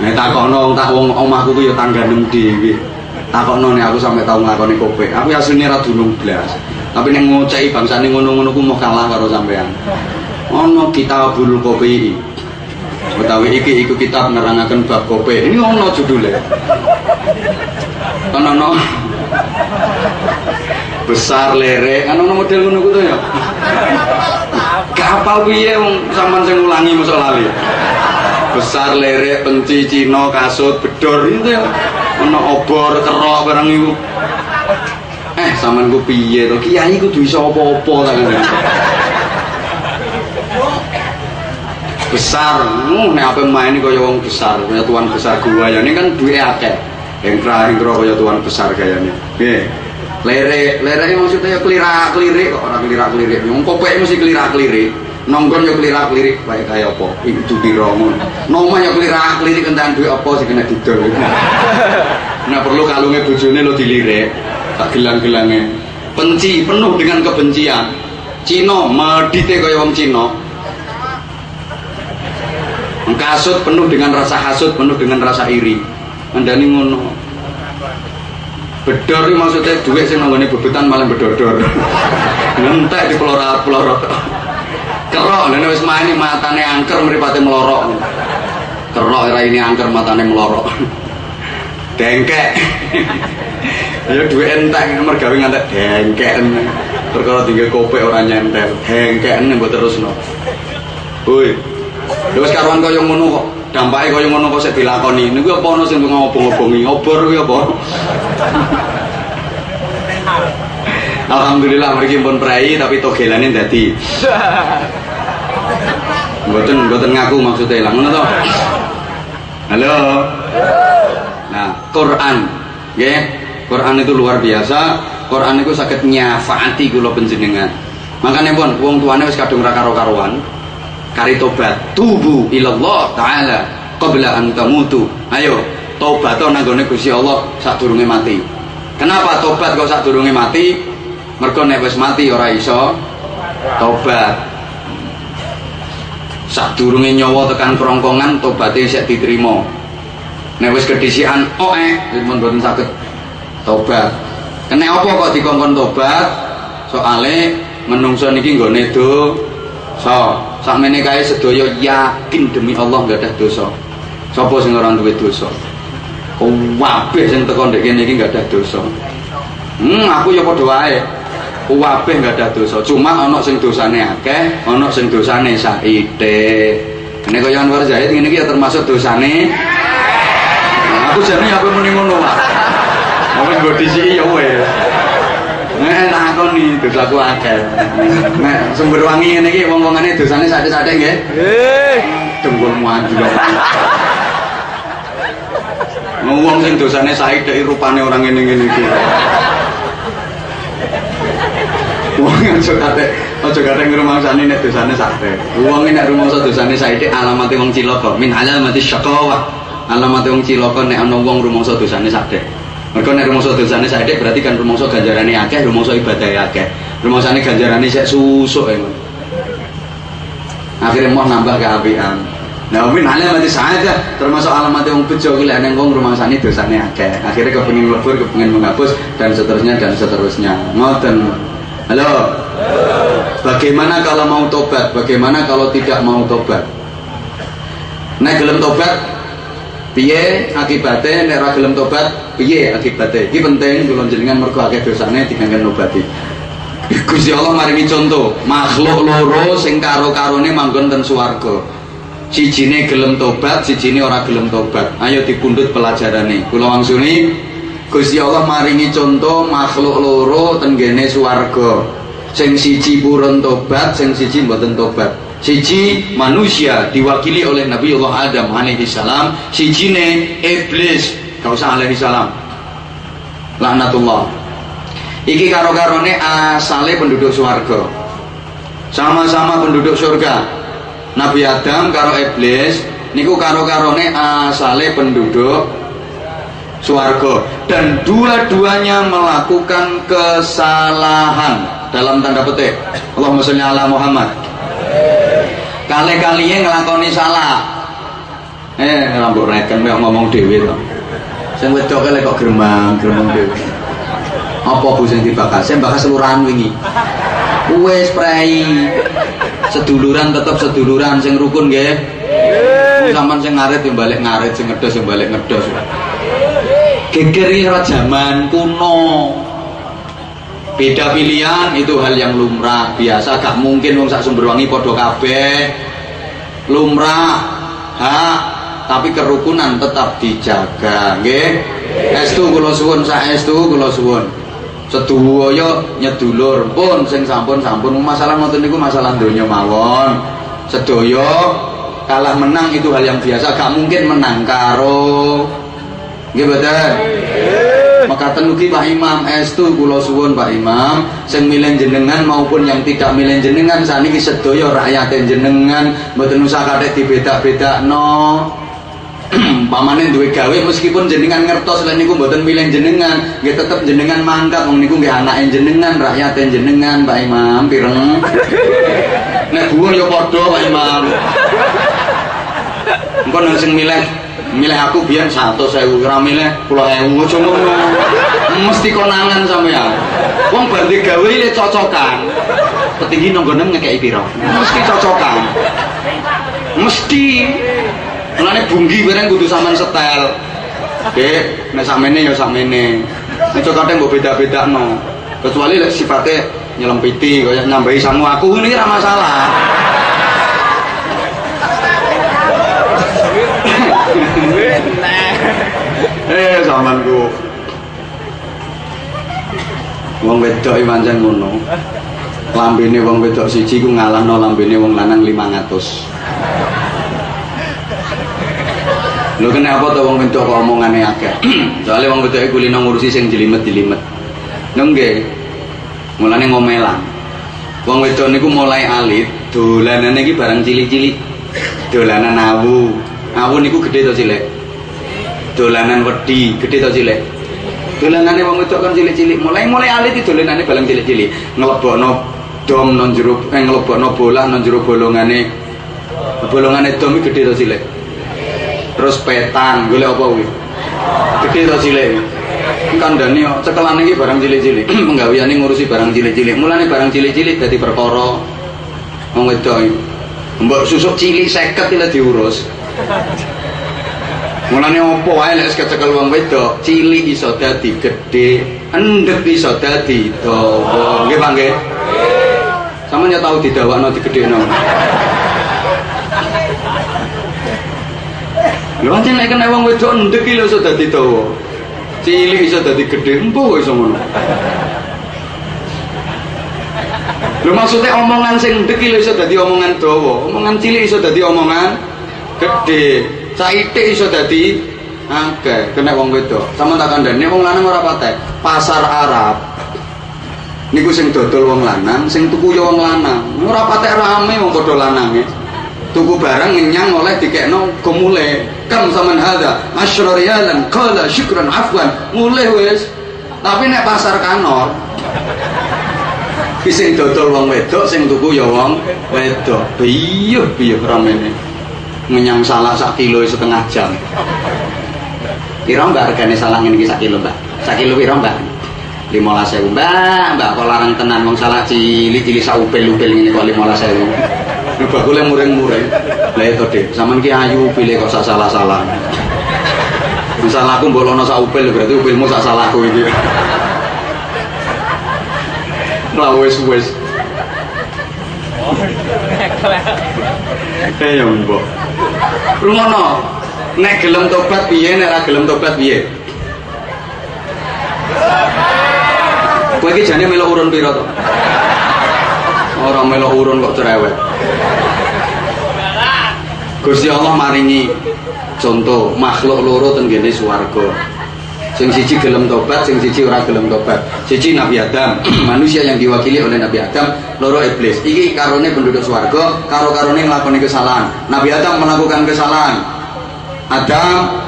Nek takokno tak wong omahku ku ya tangganem dhewe. Takokno nek aku sampe tau nglakoni kopek. Aku asline ra dunung blas. Tapi nek ngoceki bangsane ngono-ngono ku mau kalah karo sampean. Ono kitabul kopi. Utawi iki iku kitab nerangaken bab kopi. Ini ono judulnya. Ono besar lere kan ono model ngono to ya. Gak apal piye wong sampean sing ngulangi mosok lali. Besar lere penci Cina kasut bedor itu ya. Ono obor kerok barang iku. Eh sampean ku piye to? Kiai kudu iso apa-apa ta. Besar, uh, nek apa main kaya wong besar, kaya tuan besar gua ya ini kan duwe akeh. Yang terakhir kaya tuan besar kayaknya. Piye? lere lere ini maksudnya ya kelirak kelirik kok orang kelirak kelirik yang kopek mesti kelirak kelirik nonggon ya kelirak kelirik kayak kayak apa itu birongon nomah kelirak kelirik kentaan duit apa sih kena didol. Nah perlu kalungnya bojone lo dilirik tak gelang-gelangnya benci penuh dengan kebencian. Cino medite kaya wong Cino kasut penuh dengan rasa hasut penuh dengan rasa iri. Andani ngono. Bedor maksudnya duit sing nanggone bebetan malah bedodor ngentek di pelorot pelorot kerok dan wis main matane angker meripate melorok kerok era ini angker matane melorok dengkek ya duit entek mergawe ngantek dengkek perkara tinggal kopi orang nyentel dengkek ini buat terus no woi Terus karuan kaya ngono kok. Dampake kaya ngono kok sik dilakoni. Niku apa ana sing ngobong-ngobongi? Obor kuwi apa? Alhamdulillah mriki pun prai tapi togelane dadi. Mboten mboten ngaku maksudnya ilang ngono to. Halo. Nah, Quran nggih. Quran itu luar biasa. Quran itu sakit nyafaati kula panjenengan. Makanya pun wong tuane wis kadung ra karo-karuan. Kari tobat, tubu ilallah taala qabla an tamutu. Ayo, tobat to nang Gusti Allah sadurunge mati. Kenapa tobat kok sadurunge mati? Mergo nek wis mati ora iso tobat. Sadurunge nyawa tekan kerongkongan tobaté isih diterima. Nek wis kedisian oe, mun mboten saged tobat. Kena apa kok dikongkon tobat? Soale menungso niki nggone do so sakmene kae sedaya yakin demi Allah nggak ada dosa. Sapa sing ora duwe dosa? Kabeh sing teko ndek kene iki nggak ada dosa. Hmm, aku ya padha wae. Kabeh nggak ada dosa. Cuma ana sing dosane akeh, ana sing dosane saithik. Nek kaya Anwar Zahid iki ya termasuk dosane. Nah, aku jane apa muni ngono, Pak. Wis nggo disiki ya wis. Nek lakoni dosaku akeh. Nek sumber wangi ngene iki wong-wongane dosane sate-sate nggih. Nggih. Dengkulmu anjlok. Wong sing dosane dek rupane orang ngene-ngene iki. Wong aja kate aja kate ngrumangsani nek dosane sate. Wong nek rumangsa dosane sae dek alamate wong cilaka. Min alamati syaqawa. Alamate wong cilaka nek ana wong rumangsa dosane sate. Mergo nek rumangsa dosane dek berarti kan rumangsa ganjarane akeh, rumangsa ibadahe akeh. Rumangsane ganjarane sik susuk ya. Akhirnya mau nambah keapian. Nah, min alamati saada termasuk alamat yang bejo ki lek nang wong rumangsane dosane akeh. Akhirnya kepengin mlebur, kepengin menghapus dan seterusnya dan seterusnya. Ngoten. Halo. Bagaimana kalau mau tobat? Bagaimana kalau tidak mau tobat? Nek gelem tobat piye akibate nek ora gelem tobat piye akibate? Iki penting kula jenengan mergo akeh dosane dikanggen nobati. Gusti Allah maringi contoh, makhluk loro sing karo-karone manggon ten swarga. Sijine gelem tobat, sijine ora gelem tobat. Ayo dipundhut pelajarane. Kula wangsuni Gusti Allah maringi contoh makhluk loro ten gene swarga. Sing siji purun tobat, sing siji mboten tobat. Siji manusia diwakili oleh Nabi Allah Adam alaihi salam, sijine iblis, gak usah alaihi salam. Laknatullah. Iki karo-karone asale penduduk swarga. Sama-sama penduduk surga. Nabi Adam karo iblis niku karo-karone asale penduduk swarga dan dua-duanya melakukan kesalahan dalam tanda petik. Allahumma sholli ala Muhammad. Kali-kalinya ngelakoni salah. Eh, rambut reken kok ngomong dhewe to. Sing wedok kok gremang, gremeng dhewe. Apa bu sing dibakar? Saya bakal seluruhan wingi. Wes prei. Seduluran tetap seduluran sing rukun nggih. Sampeyan sing ngarit yang balik ngarit, sing ngedos yang balik ngedos. Geger iki zaman kuno. Beda pilihan itu hal yang lumrah, biasa gak mungkin wong sak Sumberwangi padha kabeh. Lumrah. Hak, tapi kerukunan tetap dijaga, nggih. Estu kula suwun saestu kula suwun. Sedaya nyedulur pun sing sampun-sampun masalah ngoten niku masalah donya mawon. Sedaya kalah menang itu hal yang biasa, gak mungkin menang karo Nggih mboten? Maka tenuki Pak Imam estu kula suwun Pak Imam sing milih jenengan maupun yang tidak milih jenengan saniki sedaya rakyat jenengan mboten usah kadek dibeda-bedakno. Pamane duwe gawe meskipun jenengan ngertos lan niku mboten milih jenengan, nggih tetep jenengan mangkat wong niku nggih anake jenengan, rakyat jenengan Pak Imam pireng. Nek buah ya padha Pak Imam. Engko nang sing milih milih aku biar satu saya ora milih pulau ewu. Aja ngono. Mesti konangan sampean wong bar gawe le cocokan. Petinggi nonggonem ngekeki pira? Mesti cocokan. Mesti. Mulane bunggi bareng kudu sampean setel. Dek, nek samene ya samene. Nek cocokane mbok beda-bedakno. Kecuali lek sifate nyelempiti kaya nyambahi sangu aku ini ora masalah. Eh zamanku wong wedok pancen ngono lambene wong wedok siji ku ngalahno lambene wong lanang 500 Lho kenapa to wong wedok kok omongane akeh? Soale wong wedok iku kulino ngurusi sing jelimet-jelimet. Nggih. Mulane ngomelan. Wong wedok niku mulai alit, dolanane iki barang cilik-cilik. Dolanan awu. Awu niku gede to cilik? Dolanan wedi, gede to cilik? Dolanane wong wedok kan cilik-cilik. Mulai mulai alit dolanane barang cilik-cilik. Nglebokno dom non jero eh nglebokno bola non jero bolongane bolongane dom gede to cilik? terus petang golek apa kuwi gede to cilik kandhane cekelane iki barang cilik-cilik penggaweane ngurusi barang cilik-cilik mulane barang cilik-cilik dadi perkara wong wedok mbok susuk cilik 50 iki diurus Mulane opo wae lek kecekel wong wedok, cilik iso dadi gedhe, endek iso dadi dawa. Nggih, Pak nggih. Sama nya tau didawakno digedhekno. Lho pancen nek kena wong wedok ndek iki lho iso dadi dawa. Cilik iso dadi gedhe, empuh iso ngono. Lho maksudnya omongan sing ndek iki lho iso dadi omongan dawa, omongan cilik iso dadi omongan gedhe. Saithik iso dadi akeh kena wong wedok. Sama tak kandhane wong lanang ora patek. Pasar Arab niku sing dodol wong lanang, sing tuku ya wong lanang. Ora patek rame wong padha lanange. tuku barang ngenyang oleh dikekno gemule kam zaman hada asyra riyalan syukran afwan mulih wis tapi nek pasar kanor sing dodol wong wedok sing tuku ya wong wedok biyuh biyuh ramene ngenyang salah sak kilo setengah jam piro mbak regane salah ngene iki sak kilo mbak sak kilo piro mbak lima sewu mbak mbak kok larang tenan wong salah cilik-cilik sak upil-upil ngene kok lima sewu Lu bakule muring-muring. Lah itu deh, sampean ki ayu pilih kok sak salah-salah. Salahku mbok lono sak upil berarti upilmu sak salahku iki. Lah wis wis. Eh ya mbok. Rungono. Nek gelem tobat piye, nek ora gelem tobat piye? Kowe iki urun pira to? Ora melok urun kok cerewet. Gusti Allah maringi contoh makhluk loro teng kene swarga. Sing siji gelem tobat, sing siji ora gelem tobat. Siji Nabi Adam, manusia yang diwakili oleh Nabi Adam, loro iblis. Iki karone penduduk swarga, karo-karone nglakoni kesalahan. Nabi Adam melakukan kesalahan. Adam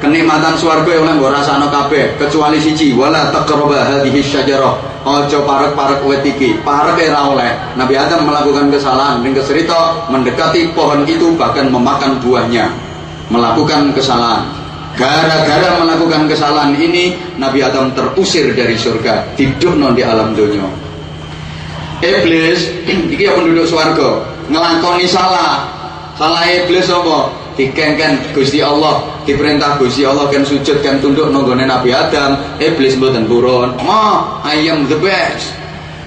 kenikmatan swarga yang oleh rasakno kabeh kecuali siji wala taqrabu hadhihi syajarah aja parek-parek wit iki parek ora oleh Nabi Adam melakukan kesalahan ning keserita mendekati pohon itu bahkan memakan buahnya melakukan kesalahan gara-gara melakukan kesalahan ini Nabi Adam terusir dari surga hidup non di alam dunia. Iblis iki ya penduduk swarga ngelakoni salah. Salah iblis apa? Dikengken Gusti Allah diperintah Gusti Allah kan sujud kan tunduk nonggone Nabi Adam. Iblis mboten turun ma I am the best.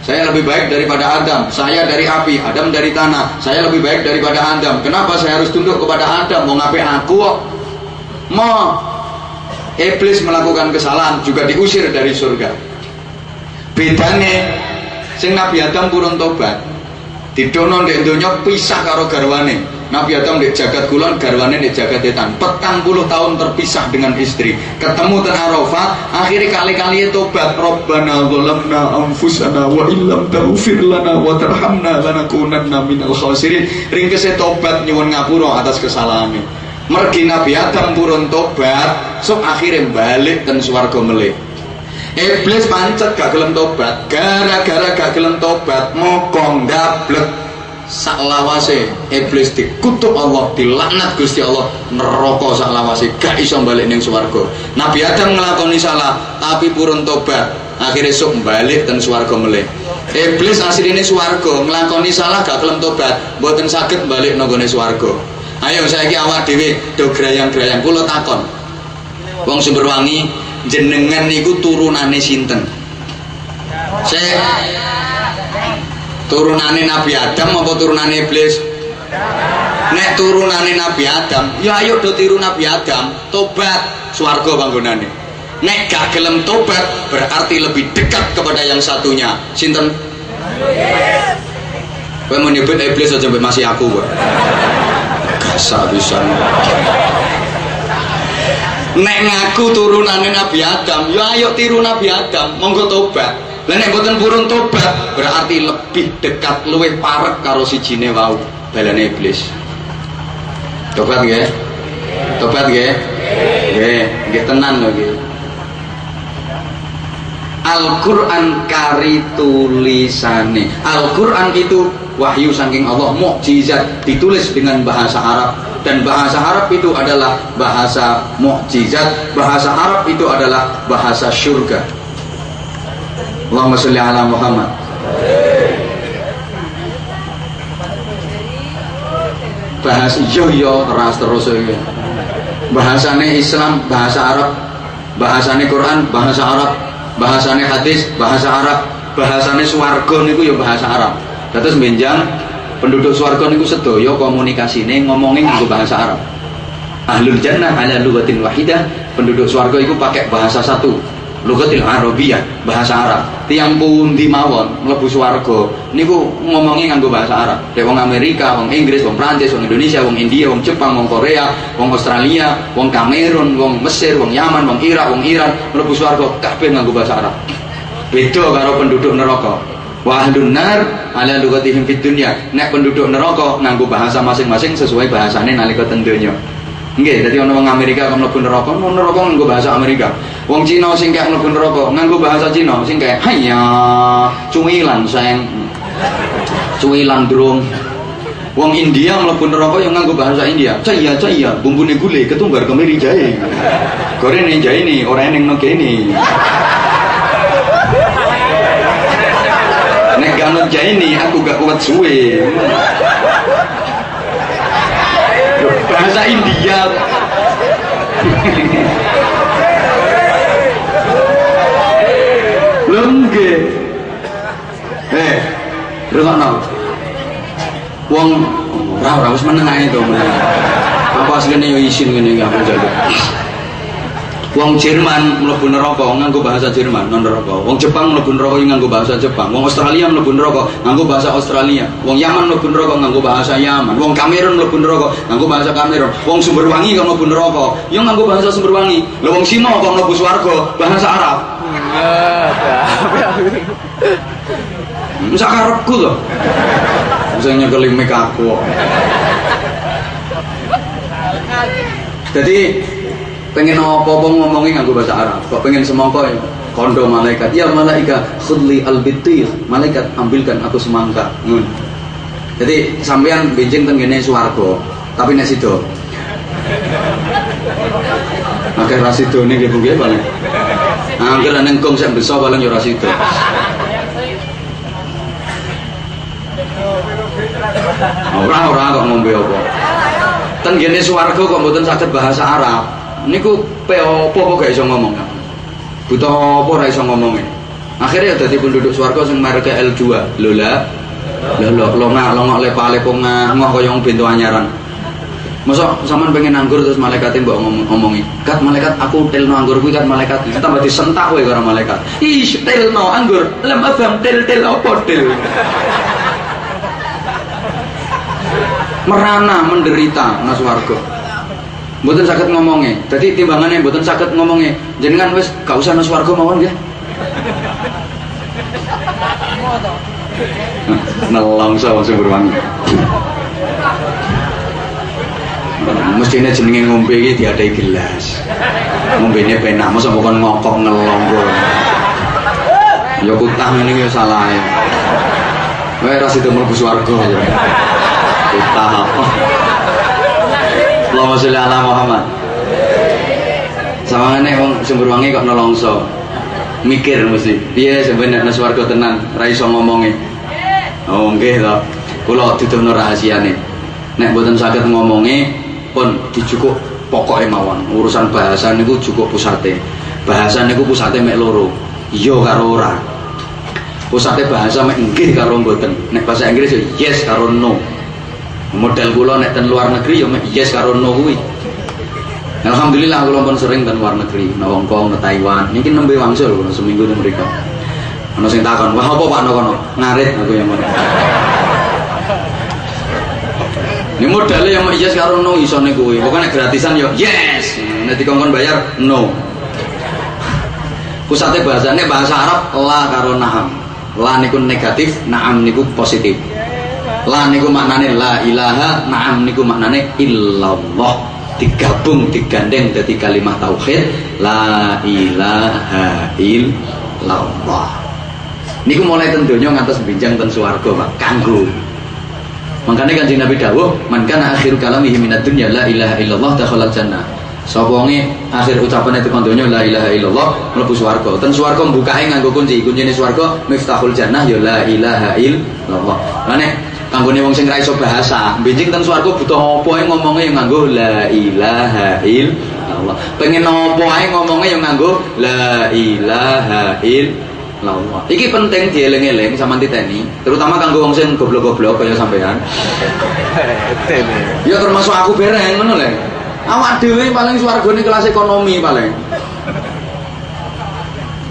Saya lebih baik daripada Adam. Saya dari api Adam dari tanah. Saya lebih baik daripada Adam. Kenapa saya harus tunduk kepada Adam? Mau ngapain aku ma iblis melakukan kesalahan juga diusir dari surga. Bedanya sing Nabi Adam purun tobat didono ndek donya pisah karo garwane. Nabi Adam di jagat kulon garwane di jagat etan petang puluh tahun terpisah dengan istri. Ketemu ten Arafah akhirnya kali-kali tobat. Rabbana zalamna anfusana wa illam taghfir lana wa tarhamna lanakunanna minal khasirin. Ringkese tobat nyuwun ngapura atas kesalahannya mergi Nabi Adam purun tobat sok akhirnya balik dan swarga melih. Iblis pancet gak gelem tobat. Gara-gara gak gelem tobat mokong dablek. Saklawase iblis dikutuk Allah dilaknat Gusti Allah neraka saklawase gak iso balik ning swarga. Nabi Adam nglakoni salah tapi purun tobat. Akhirnya sok balik dan swarga melih. Iblis asline swarga nglakoni salah gak kelem tobat. Mboten saged balik nanggone swarga ayo saiki awak dhewe do grayang-grayang kula takon. Wong Sumberwangi jenengan niku turunane sinten? Saya turunane Nabi Adam apa turunane iblis? Nek turunane Nabi Adam ya ayo do tiru Nabi Adam tobat swarga panggonane. Nek gak gelem tobat berarti lebih dekat kepada yang satunya. Sinten? Kowe mau nyebut iblis aja masih aku kok. Gasak bisa. Nek ngaku turunane Nabi Adam, ya ayo tiru Nabi Adam, monggo tobat. Lah nek purun tobat, berarti lebih dekat luwih parek karo sijine wau, balane iblis. Tobat nggih? Tobat nggih? Nggih, nggih tenan lho nggih. Al-Quran kari tulisane Al-Quran itu wahyu saking Allah mukjizat ditulis dengan bahasa Arab. Dan bahasa Arab itu adalah bahasa mukjizat bahasa Arab itu adalah bahasa surga Allahumma sholli ala Muhammad. Bahasa yo yo ras terus ya bahasane Islam bahasa Arab. Bahasane Quran bahasa Arab. Bahasane hadis bahasa Arab. Bahasane swarga niku ya bahasa Arab terus benjang penduduk swarga niku sedaya komunikasine ngomongin nganggo bahasa Arab. Ahlul jannah ala lughatin wahidah penduduk swarga itu pakai bahasa satu lugatil arabiyah bahasa Arab. Tiang pundi mawon mlebu swarga niku ngomongin nganggo bahasa Arab. Dek wong Amerika wong Inggris wong Prancis wong Indonesia wong India wong Jepang wong Korea wong Australia wong Kamerun wong Mesir wong Yaman wong Irak wong Iran mlebu swarga kabeh nganggo bahasa Arab. Beda karo penduduk neraka wa ahlun nar ala lugatihim fid dunya nek penduduk neraka nganggo bahasa masing-masing sesuai bahasane nalika teng donya Nggih, dadi ana wong Amerika kok mlebu neraka, wong neraka nganggo bahasa Amerika. Wong Cina sing kek mlebu neraka nganggo bahasa Cina, sing kek hanya cuwilan sayang. Cuwilan drung. Wong India mlebu neraka yang nganggo bahasa India. Caya caya, bumbune gule ketunggar kemiri jahe. Gorene jahe ini ora eneng no kene. Nek gak jahe ini aku gak kuat suwe. Bahasa India. Lengge. Eh rungokno wong ora ora wis meneng ae to apa asline yo isin ngene aku jaluk Wong Jerman mlebu neraka nganggo bahasa Jerman non neraka. Wong Jepang mlebu neraka nganggo bahasa Jepang. Wong Australia mlebu neraka nganggo bahasa Australia. Wong Yaman mlebu neraka nganggo bahasa Yaman. Wong Kamerun mlebu neraka nganggo bahasa Kamerun. Wong Sumberwangi kok mlebu neraka yo nganggo bahasa Sumberwangi. Lah wong Sino kok mlebu swarga bahasa Arab. Masa karepku lho. Bisa nyekeli mik aku. Jadi pengen apa-apa ngomongin nganggo bahasa Arab. Kok pengen semangka ya? Kondo malaikat. Ya malaikat khudli al malaikat ambilkan aku semangka. Hmm. jadi sampean benjing ten gene swarga tapi nek sido. Oke rasido ini gitu gitu paling Angger neng kong sing besar paling yo rasido Ora ora kok ngombe apa. Ten gene swarga kok mboten saged bahasa Arab niku pe opo kok gak iso ngomong butuh apa ora iso ngomongin akhirnya ya dadi penduduk swarga sing mereka L2 lho lah lho lho longa longok lepa lepo ngoh kaya bento anyaran Masa sampean pengen anggur terus malaikat mbok ngomong ngomongi. Kat malaikat aku telno anggur kuwi kat malaikat tambah disentak kowe karo malaikat. Ih telno anggur. Lem abang tel tel opo tel. Merana menderita warga. Mboten sakit ngomongnya. Jadi timbangannya mboten sakit ngomongnya. Jenengan wis gak usah nang swarga mawon nggih. Nelongso wong berwangi. Mestinya jenenge ngombe iki diadai gelas. Ngombene penak mosok bukan ngokok ngelong kok. Ya kutang ini salah ya. Wae ras itu mlebu swarga ya. Apa? Allahumma sholli ala Muhammad. Sawangane wong sumber wangi kok nolongso. Mikir mesti. Piye sebenarnya nang swarga tenan, ra iso ngomongi. Oh nggih to. Kula dituduhno rahasiane. Nek mboten saged ngomongi pun dicukup pokoknya mawon. Urusan bahasa niku cukup pusate. Bahasa niku pusate mek loro. Iya karo ora. Pusate bahasa mek nggih karo mboten. Nek bahasa Inggris ya yes karo no model kula nek ten luar negeri ya yes karo no kuwi Alhamdulillah kula pun sering dan luar negeri, na Hong Kong, na Taiwan. Niki nembe wangsul kula seminggu di mereka. Ana sing takon, "Wah, apa Pak kono?" Ngarit aku yang ngono. Ini modalnya yang iya sekarang no iso nih gue, pokoknya gratisan yo yes, nanti kongkon bayar no. Pusatnya bahasanya bahasa Arab la karo naham, la niku negatif, naam niku positif. La niku maknane la ilaha, naam niku maknane illallah. Digabung, digandeng dari kalimat tauhid la ilaha illallah. Niku mulai tentunya ngantos binjang ten swarga, Pak. Kanggo Makanya kan Nabi dawuh, "Man kana akhir kalamihi minad dunya la ilaha illallah dakhala jannah." Sapa wonge akhir ucapan itu kondonya la ilaha illallah mlebu swarga. Ten swarga mbukae nganggo kunci. Kuncine swarga miftahul jannah ya la ilaha illallah. Mane kanggone wong sing ra iso bahasa, benjing ten swarga butuh apa ae ngomongnya yang nganggo la ilaha illallah. Pengen apa ae ngomongnya yang nganggo la ilaha illallah. Allah. Iki penting dieling-eling sama titeni, terutama kanggo wong sing goblok-goblok kaya sampean. ya termasuk aku bereng ngono lho. Awak dhewe paling swargane kelas ekonomi paling.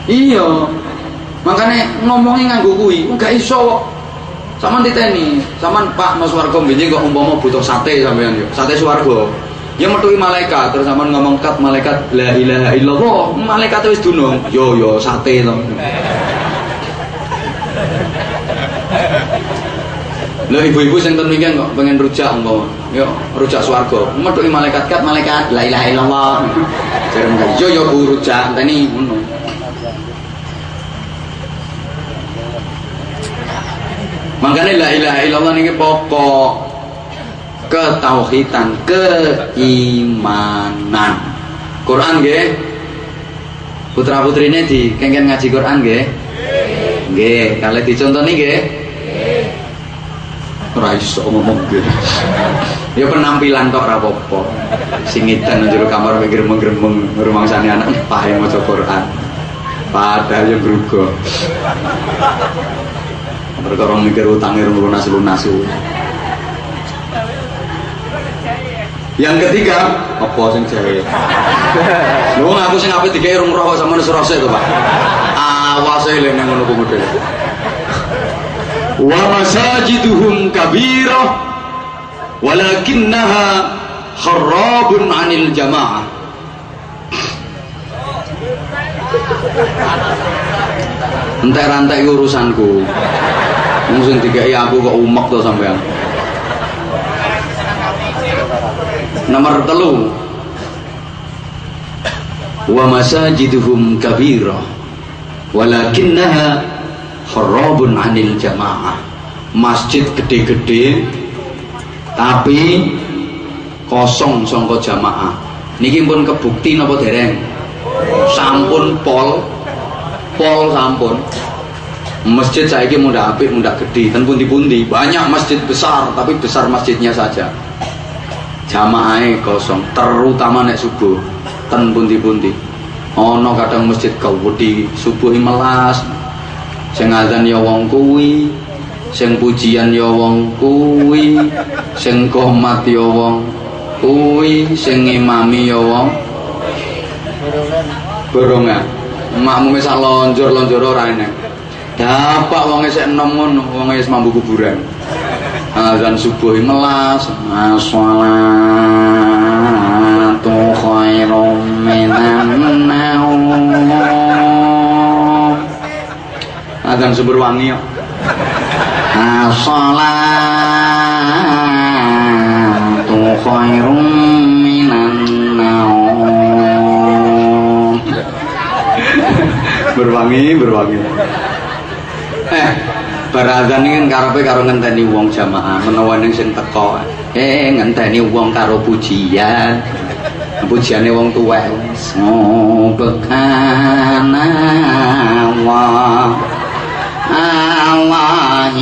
Iya. Makanya ngomongnya nganggo kuwi, enggak iso Sama titeni, sama Pak Mas Warga mbinyi kok umpama butuh sate sampean yo. Sate swarga. Ya metui malaikat terus sama ngomong kat malaikat la ilaha illallah. Malaikat wis dunung. Yo yo sate to. Lho ibu-ibu sing ten kok pengen rujak umpama. Yo rujak swarga. Metui malaikat kat malaikat la ilaha illallah. Jare yo yo bu rujak tani ngono. Makanya la ilaha illallah ini pokok ketauhidan, keimanan. Quran nggih. Putra putrine di kengken ngaji Quran nggih. Nggih, kalau dicontoni nggih. Ora iso ngomong nggih. Ya penampilan tok ra apa-apa. Sing njero kamar gremeng-gremeng ngrumangsani anak pahe maca Quran. Padahal yang grugo. Perkara mikir utangnya lunas-lunas. Yang ketiga, apa sing jahil? Lu ngaku sing apik dikai rung rokok sama rose itu, Pak. Awas ae lene ngono ku model. Wa masajiduhum kabirah walakinnaha kharabun 'anil jamaah. Entek-rantek urusanku. Wong sing dikai aku kok umek to sampean. Nomor telu. Wa masajiduhum kabira Walakinnaha Kharabun anil jamaah. Masjid gede-gede Tapi Kosong songko jamaah. Niki pun kebukti nopo dereng? Sampun pol Pol sampun Masjid saya ini mudah apik, mudah gede, dan pundi-pundi. Banyak masjid besar, tapi besar masjidnya saja. Jamaahnya kosong terutama nek subuh ten pundi-pundi. Ono kadang masjid di subuh melas. Sing azan ya wong kuwi sing pujian ya wong kuwi sing komat ya wong kuwi sing imami ya wong borongan. Makmu misal lonjor lonjor ora enek dapat wong sik enom ngono wong wis mambu kuburan. Azan subuh melas as-salatu khairum minan azan subuh wangi yo. As-salatu khairum berwangi berwangi Barazan ini karepe karo ngenteni wong jamaah menawa ning sing teko. Eh ngenteni wong karo pujian. Pujiane wong tuwek. Subhana wa Allahil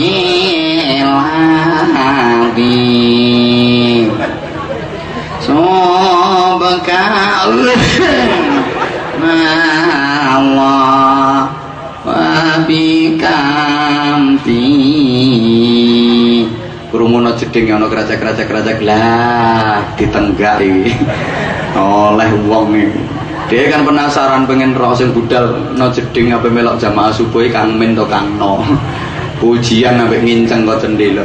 Subhana Allah bikamti krungono jeding ana kerajak-kerajak kerajak lah ditenggari. Oleh wong nih dia kan penasaran pengen sing budal no jeding apa melok jamaah subuh kang min to kang no. Pujian sampai nginceng kok cendela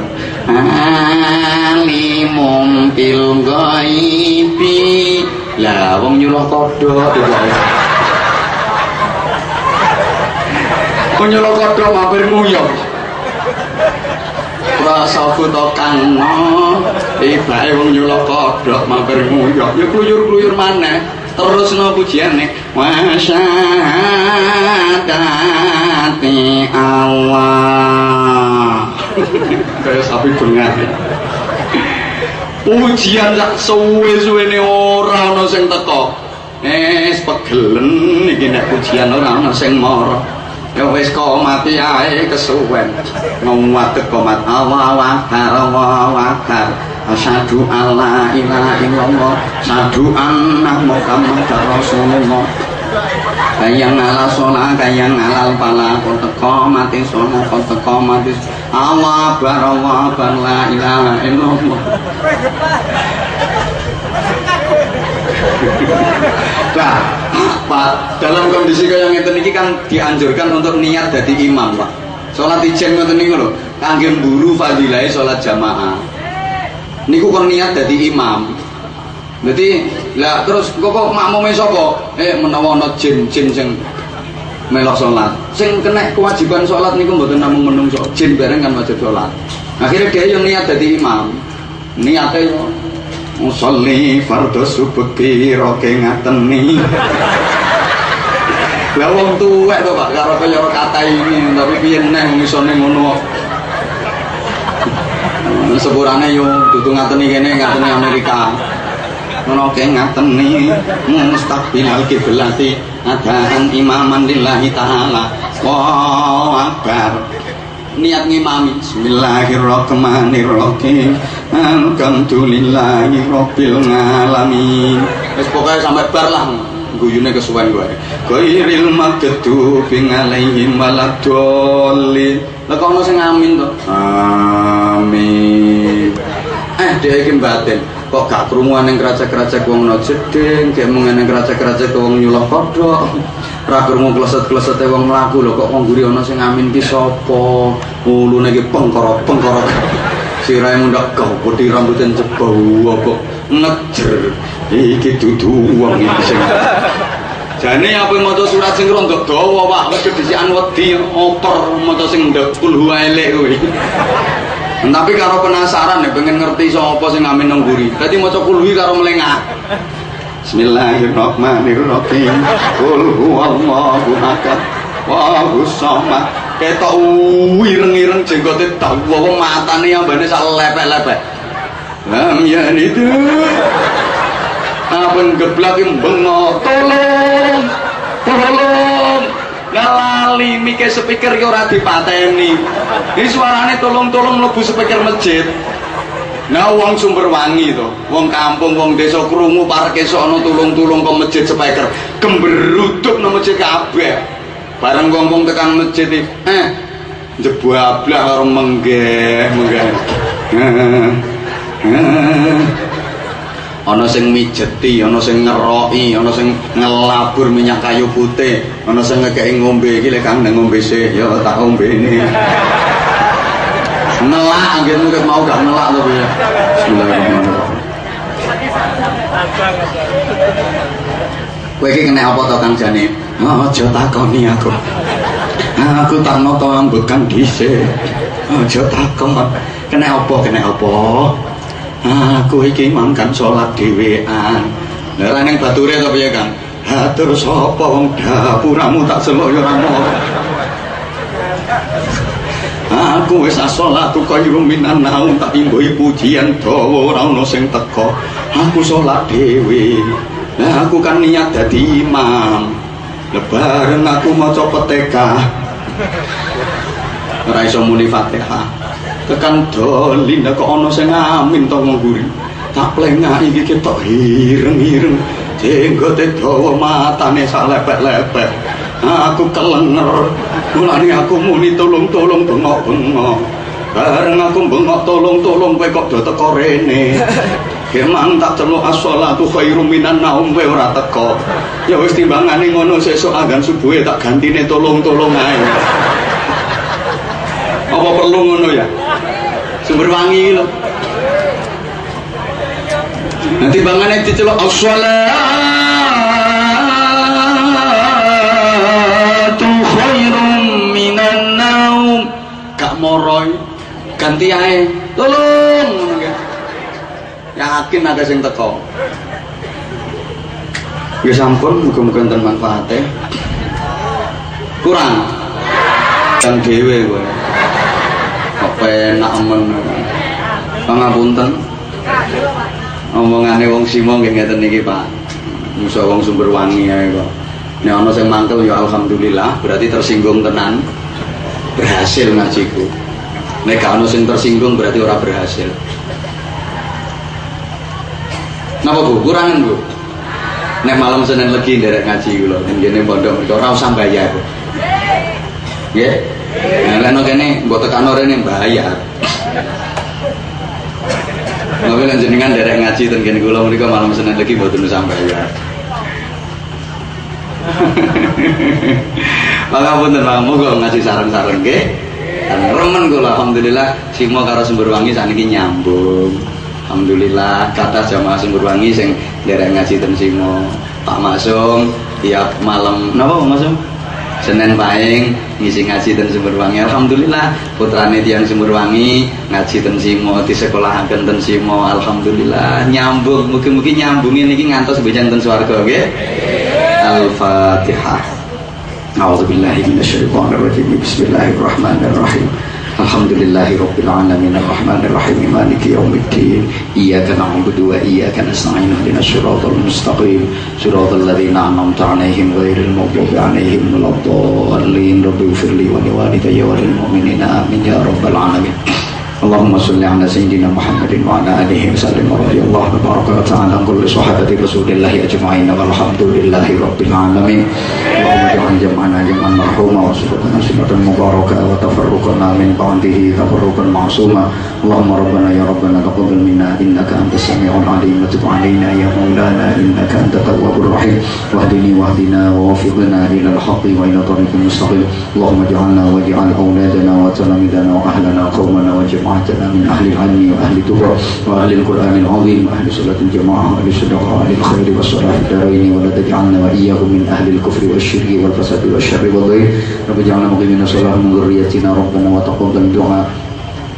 alimum pil ghaibi lah wong nyuruh kodok Kok nyuruh kodok mampir nguyok rasa foto kang no ibake wong nyuruh kodok mampir nguyok ya kluyur-kluyur maneh terus no pujian nih wasyadati Allah. Kayak sapi bengat pujian sak suwe-suwe ini orang no sing teko. Eh pegelen iki nek pujian ora ana sing mara ya wis mati ae kesuwen. Ngomong komat Allah akbar Allah akbar Asyhadu alla ilaha illallah. Asyhadu anna Muhammadar Rasulullah. Kayang ala sholat, kayang ala pala Kau teko mati sholat, kau teko mati Allah akbar, Allah akbar, la ilaha illallah. Nah, Pak, dalam kondisi yang itu ini kan dianjurkan untuk niat jadi imam, Pak. Sholat ijen ngoten niku lho, kangge mburu fadilah sholat jamaah niku kon niat dadi imam Jadi lah terus kok kok makmume sapa? Eh menawa ana jin-jin sing melok salat. Sing kena kewajiban salat niku mboten namung menungso, jin bareng kan wajib salat. Akhirnya dia yang niat dadi imam. Niate yo musolli fardhu subuh piro ngateni. Lah wong tuwek to Pak. Karo kaya kata ini, tapi piye neh isone ngono. Sepurane yo dudu ngateni kene ngateni Amerika. Ngono ke ngateni. Mustaqbilal kiblati adahan imaman lillahi taala. Wa akbar. Niat ngimami. Bismillahirrahmanirrahim. Alhamdulillahi rabbil alamin. Wis pokoke sampai bar lah guyune kesuwen gue ghairil maghdubi alaihim waladdallin lah kok ono sing amin to? Amin. Eh dia iki batin kok gak krungu ning kerajaan-kerajaan wong no jeding gak mung ning kerajaan-kerajaan wong nyuloh kodhok ra krungu kleset-klesete wong mlaku. Lho kok wong guri ana sing amin ki sapa? Ulune iki pengkoro-pengkoro sirahe mundak kau putih rambutnya jebau apa? Ngejer iki dudu wong iki sing jane apa maca surat sing rondok dawa Pak? Wis disikan wedi oper maca sing ndek kulhu elek kuwi tapi karo penasaran ya pengen ngerti sapa sing amin nang guri dadi maca kulhu karo melengah Bismillahirrahmanirrahim. Qul huwallahu ahad. Wahus samad. Ketok wireng-ireng jenggote dawa matane ambane sak lepek-lepek. Lam ya itu apa geblak bengo tolong tolong. Ngalali mike speaker ki ora dipateni. Iki suarane tolong-tolong mlebu speaker masjid. Nah, wong sumber wangi to, wong kampung, wong desa krungu parke sono tulung-tulung ke masjid speaker, gemberuduk nang masjid kabeh. Bareng wong-wong tekan masjid eh jebablah karo menggeh, menggeh. Ana sing mijeti ana sing ngeroki ana sing ngelabur minyak kayu putih ana sing ngekeki ngombe iki lek kang ngombe sih ya tak ombene nelak anggere mungkin mau gak nelak to ya bismillahirrahmanirrahim. Kowe iki kena apa to Kang Jani aja takoni aku. Aku tak noto ambekan dhisik. Aja takon. Kena apa kena apa aku iki mangkan salat dhewean. Lha ning bature to piye Kang? Hatur sapa wong dapuramu tak seloyo ora aku wis salatu kairum minan naum tak imbuhi pujian dawa ora ono sing teko aku salat dhewe. Nah aku kan niat dadi imam. Lebaran aku maca peteka ora iso muni Fatihah tekan dolin kok ana sing amin to ngguri tak plengah iki ketok hireng-hireng jenggote dawa matane sak lepek-lepek aku kelenger mulane aku muni tolong-tolong bengok-bengok bareng aku bengok tolong-tolong kowe kok do teko rene Kemang tak celuk as-sholatu khairum minan naum kowe ora teko. Ya wis timbangane ngono sesuk azan subuh tak gantine tolong-tolong ae. Apa perlu ngono ya? Sumber wangi lho. Nanti bangane diceluk as-sholatu khairum minan naum. Gak moroy ganti ae. Tolong ya. Yakin ada sing teko. Ya sampun muga-muga enten manfaate. Kurang. Dan dhewe kowe. Kok penak men. Pangapunten. Omongane wong simo nggih ngeten iki, Pak. Musa wong sumber wangi ae kok. Nek ana sing mangkel ya alhamdulillah, berarti tersinggung tenan. Berhasil ngajiku. Nek gak ana sing tersinggung berarti ora berhasil. Napa Bu? Kurangan Bu? Nek malam Senin lagi nderek ngaji kula ning kene pondok mereka ora usah bayar. Nggih. Nah, nang kene mbok tekano rene bayar. Tapi kan jenengan nderek ngaji ten kene kula malam Senin lagi mboten usah bayar. Maka punten Pak, moga ngaji saran-saran nggih. Dan remen kula alhamdulillah simo karo sumber wangi saniki nyambung. Alhamdulillah kata jamaah Sumberwangi sing derek ngaji ten simo. Pak Masum tiap malam napa Pak Masum? Senin Paing ngisi ngaji ten Sumberwangi. Alhamdulillah putrane tiang Sumberwangi ngaji ten simo di sekolahaken ten simo. Alhamdulillah nyambung mugi-mugi nyambungin iki ngantos bejan ten swarga nggih. Al-Fatihah. Rajim. Bismillahirrahmanirrahim. Alhamdulillahi Rabbil Alamin Ar-Rahman Ar-Rahim Maliki Yawmiddin. Iyaka na'budu wa iyaka nasta'in Ihdinas siratal mustaqim. Siratal ladzina an'amta 'alaihim ghairil maghdubi 'alaihim waladdallin Rabbi ighfirli wa liwalidayya wa mu'minina. Amin ya rabbal alamin اللهم صل على سيدنا محمد وعلى اله وسلم ورضي الله تبارك وتعالى عن كل صحابه رسول الله اجمعين والحمد لله رب العالمين اللهم اجعل جمعنا جمعا مرحوما وسلطنا سنة مباركة وتفرقنا من بعده تفرقا معصوما اللهم ربنا يا ربنا تقبل منا انك انت السميع العليم وتب علينا يا مولانا انك انت التواب الرحيم واهدني واهدنا ووفقنا الى الحق والى طريق مستقيم اللهم اجعلنا واجعل اولادنا وتلاميذنا واهلنا قومنا وجماعتنا من اهل العلم واهل التقوى واهل القران العظيم واهل صلاه الجماعه واهل الصدقه واهل الخير والصلاح في الدارين ولا تجعلنا واياهم من اهل الكفر والشرك والفساد والشر والضيق رب اجعلنا مقيمين الصلاه من ذريتنا ربنا وتقبل دعاء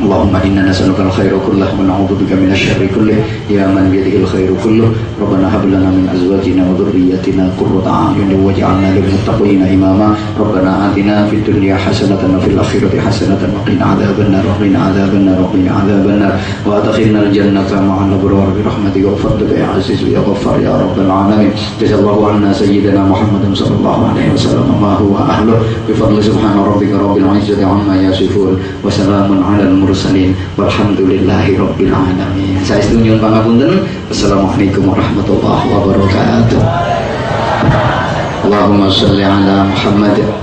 اللهم إنا نسألك الخير كله ونعوذ بك من الشر كله يا من بيده الخير كله ربنا هب لنا من أزواجنا وذرياتنا قرة أعين واجعلنا للمتقين إماما ربنا آتنا في الدنيا حسنة وفي الآخرة حسنة وقنا عذاب النار وقنا عذاب النار وقنا عذاب النار وأدخلنا الجنة مع الأبرار برحمتك وفضلك يا عزيز يا غفار يا رب العالمين جزا الله عنا سيدنا محمد صلى الله عليه وسلم ما هو أهله بفضل سبحان ربك رب العزة عما يصفون وسلام على المرسلين والحمد لله رب العالمين saya setuju pangapunten Assalamualaikum warahmatullahi wabarakatuh. Allahumma salli Muhammad